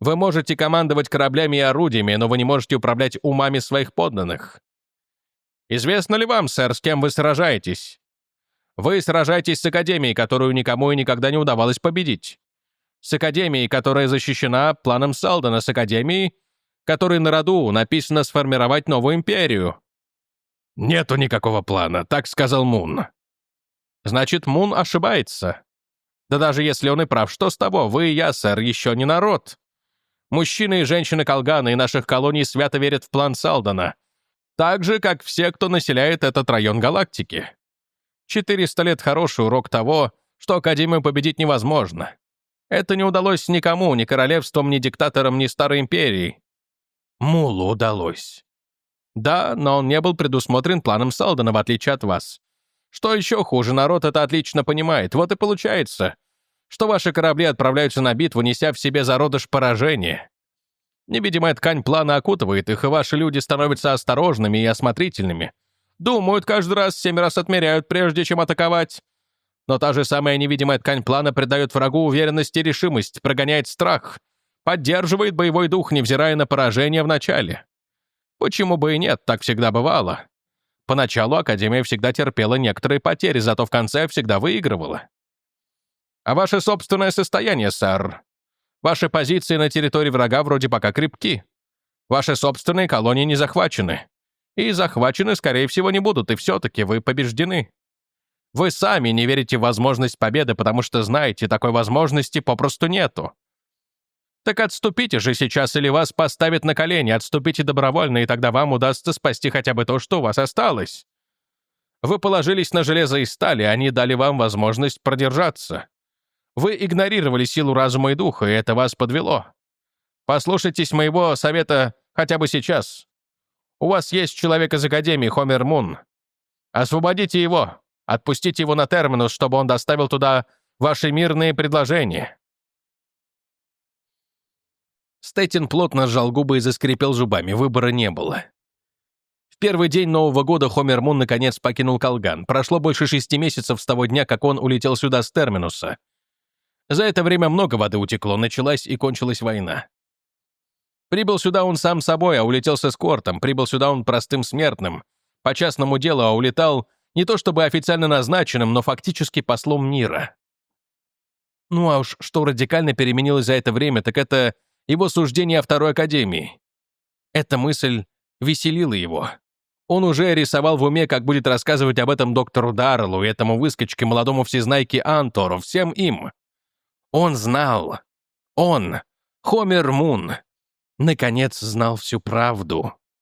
Вы можете командовать кораблями и орудиями, но вы не можете управлять умами своих подданных. Известно ли вам, сэр, с кем вы сражаетесь? Вы сражаетесь с Академией, которую никому и никогда не удавалось победить. С Академией, которая защищена планом Салдена, с Академией, которой на роду написано сформировать новую империю. «Нету никакого плана», — так сказал Мун. Значит, Мун ошибается. Да даже если он и прав, что с того? Вы и я, сэр, еще не народ. Мужчины и женщины Колгана и наших колоний свято верят в план Салдена — так же, как все, кто населяет этот район галактики. 400 лет — хороший урок того, что Академию победить невозможно. Это не удалось никому, ни королевством, ни диктаторам, ни Старой Империи. Мулу удалось. Да, но он не был предусмотрен планом Салдена, в отличие от вас. Что еще хуже, народ это отлично понимает. Вот и получается, что ваши корабли отправляются на битву, неся в себе зародыш поражения. Невидимая ткань плана окутывает их, и ваши люди становятся осторожными и осмотрительными. Думают каждый раз, семь раз отмеряют, прежде чем атаковать. Но та же самая невидимая ткань плана придает врагу уверенность и решимость, прогоняет страх, поддерживает боевой дух, невзирая на поражение в начале. Почему бы и нет, так всегда бывало. Поначалу Академия всегда терпела некоторые потери, зато в конце всегда выигрывала. А ваше собственное состояние, сэр, Ваши позиции на территории врага вроде пока крепки. Ваши собственные колонии не захвачены. И захвачены, скорее всего, не будут, и все-таки вы побеждены. Вы сами не верите в возможность победы, потому что знаете, такой возможности попросту нету. Так отступите же сейчас, или вас поставят на колени, отступите добровольно, и тогда вам удастся спасти хотя бы то, что у вас осталось. Вы положились на железо и стали, они дали вам возможность продержаться. Вы игнорировали силу разума и духа, и это вас подвело. Послушайтесь моего совета хотя бы сейчас. У вас есть человек из Академии, Хомер Мун. Освободите его, отпустите его на терминус, чтобы он доставил туда ваши мирные предложения». Стейтин плотно сжал губы и заскрипел зубами, выбора не было. В первый день Нового года Хомер Мун наконец покинул Колган. Прошло больше шести месяцев с того дня, как он улетел сюда с терминуса. За это время много воды утекло, началась и кончилась война. Прибыл сюда он сам собой, а улетел с эскортом. Прибыл сюда он простым смертным. По частному делу, а улетал не то чтобы официально назначенным, но фактически послом мира. Ну а уж что радикально переменилось за это время, так это его суждение о Второй Академии. Эта мысль веселила его. Он уже рисовал в уме, как будет рассказывать об этом доктору Дарлу и этому выскочке молодому всезнайке Антору, всем им. Он знал. Он, Хомер Мун, наконец знал всю правду.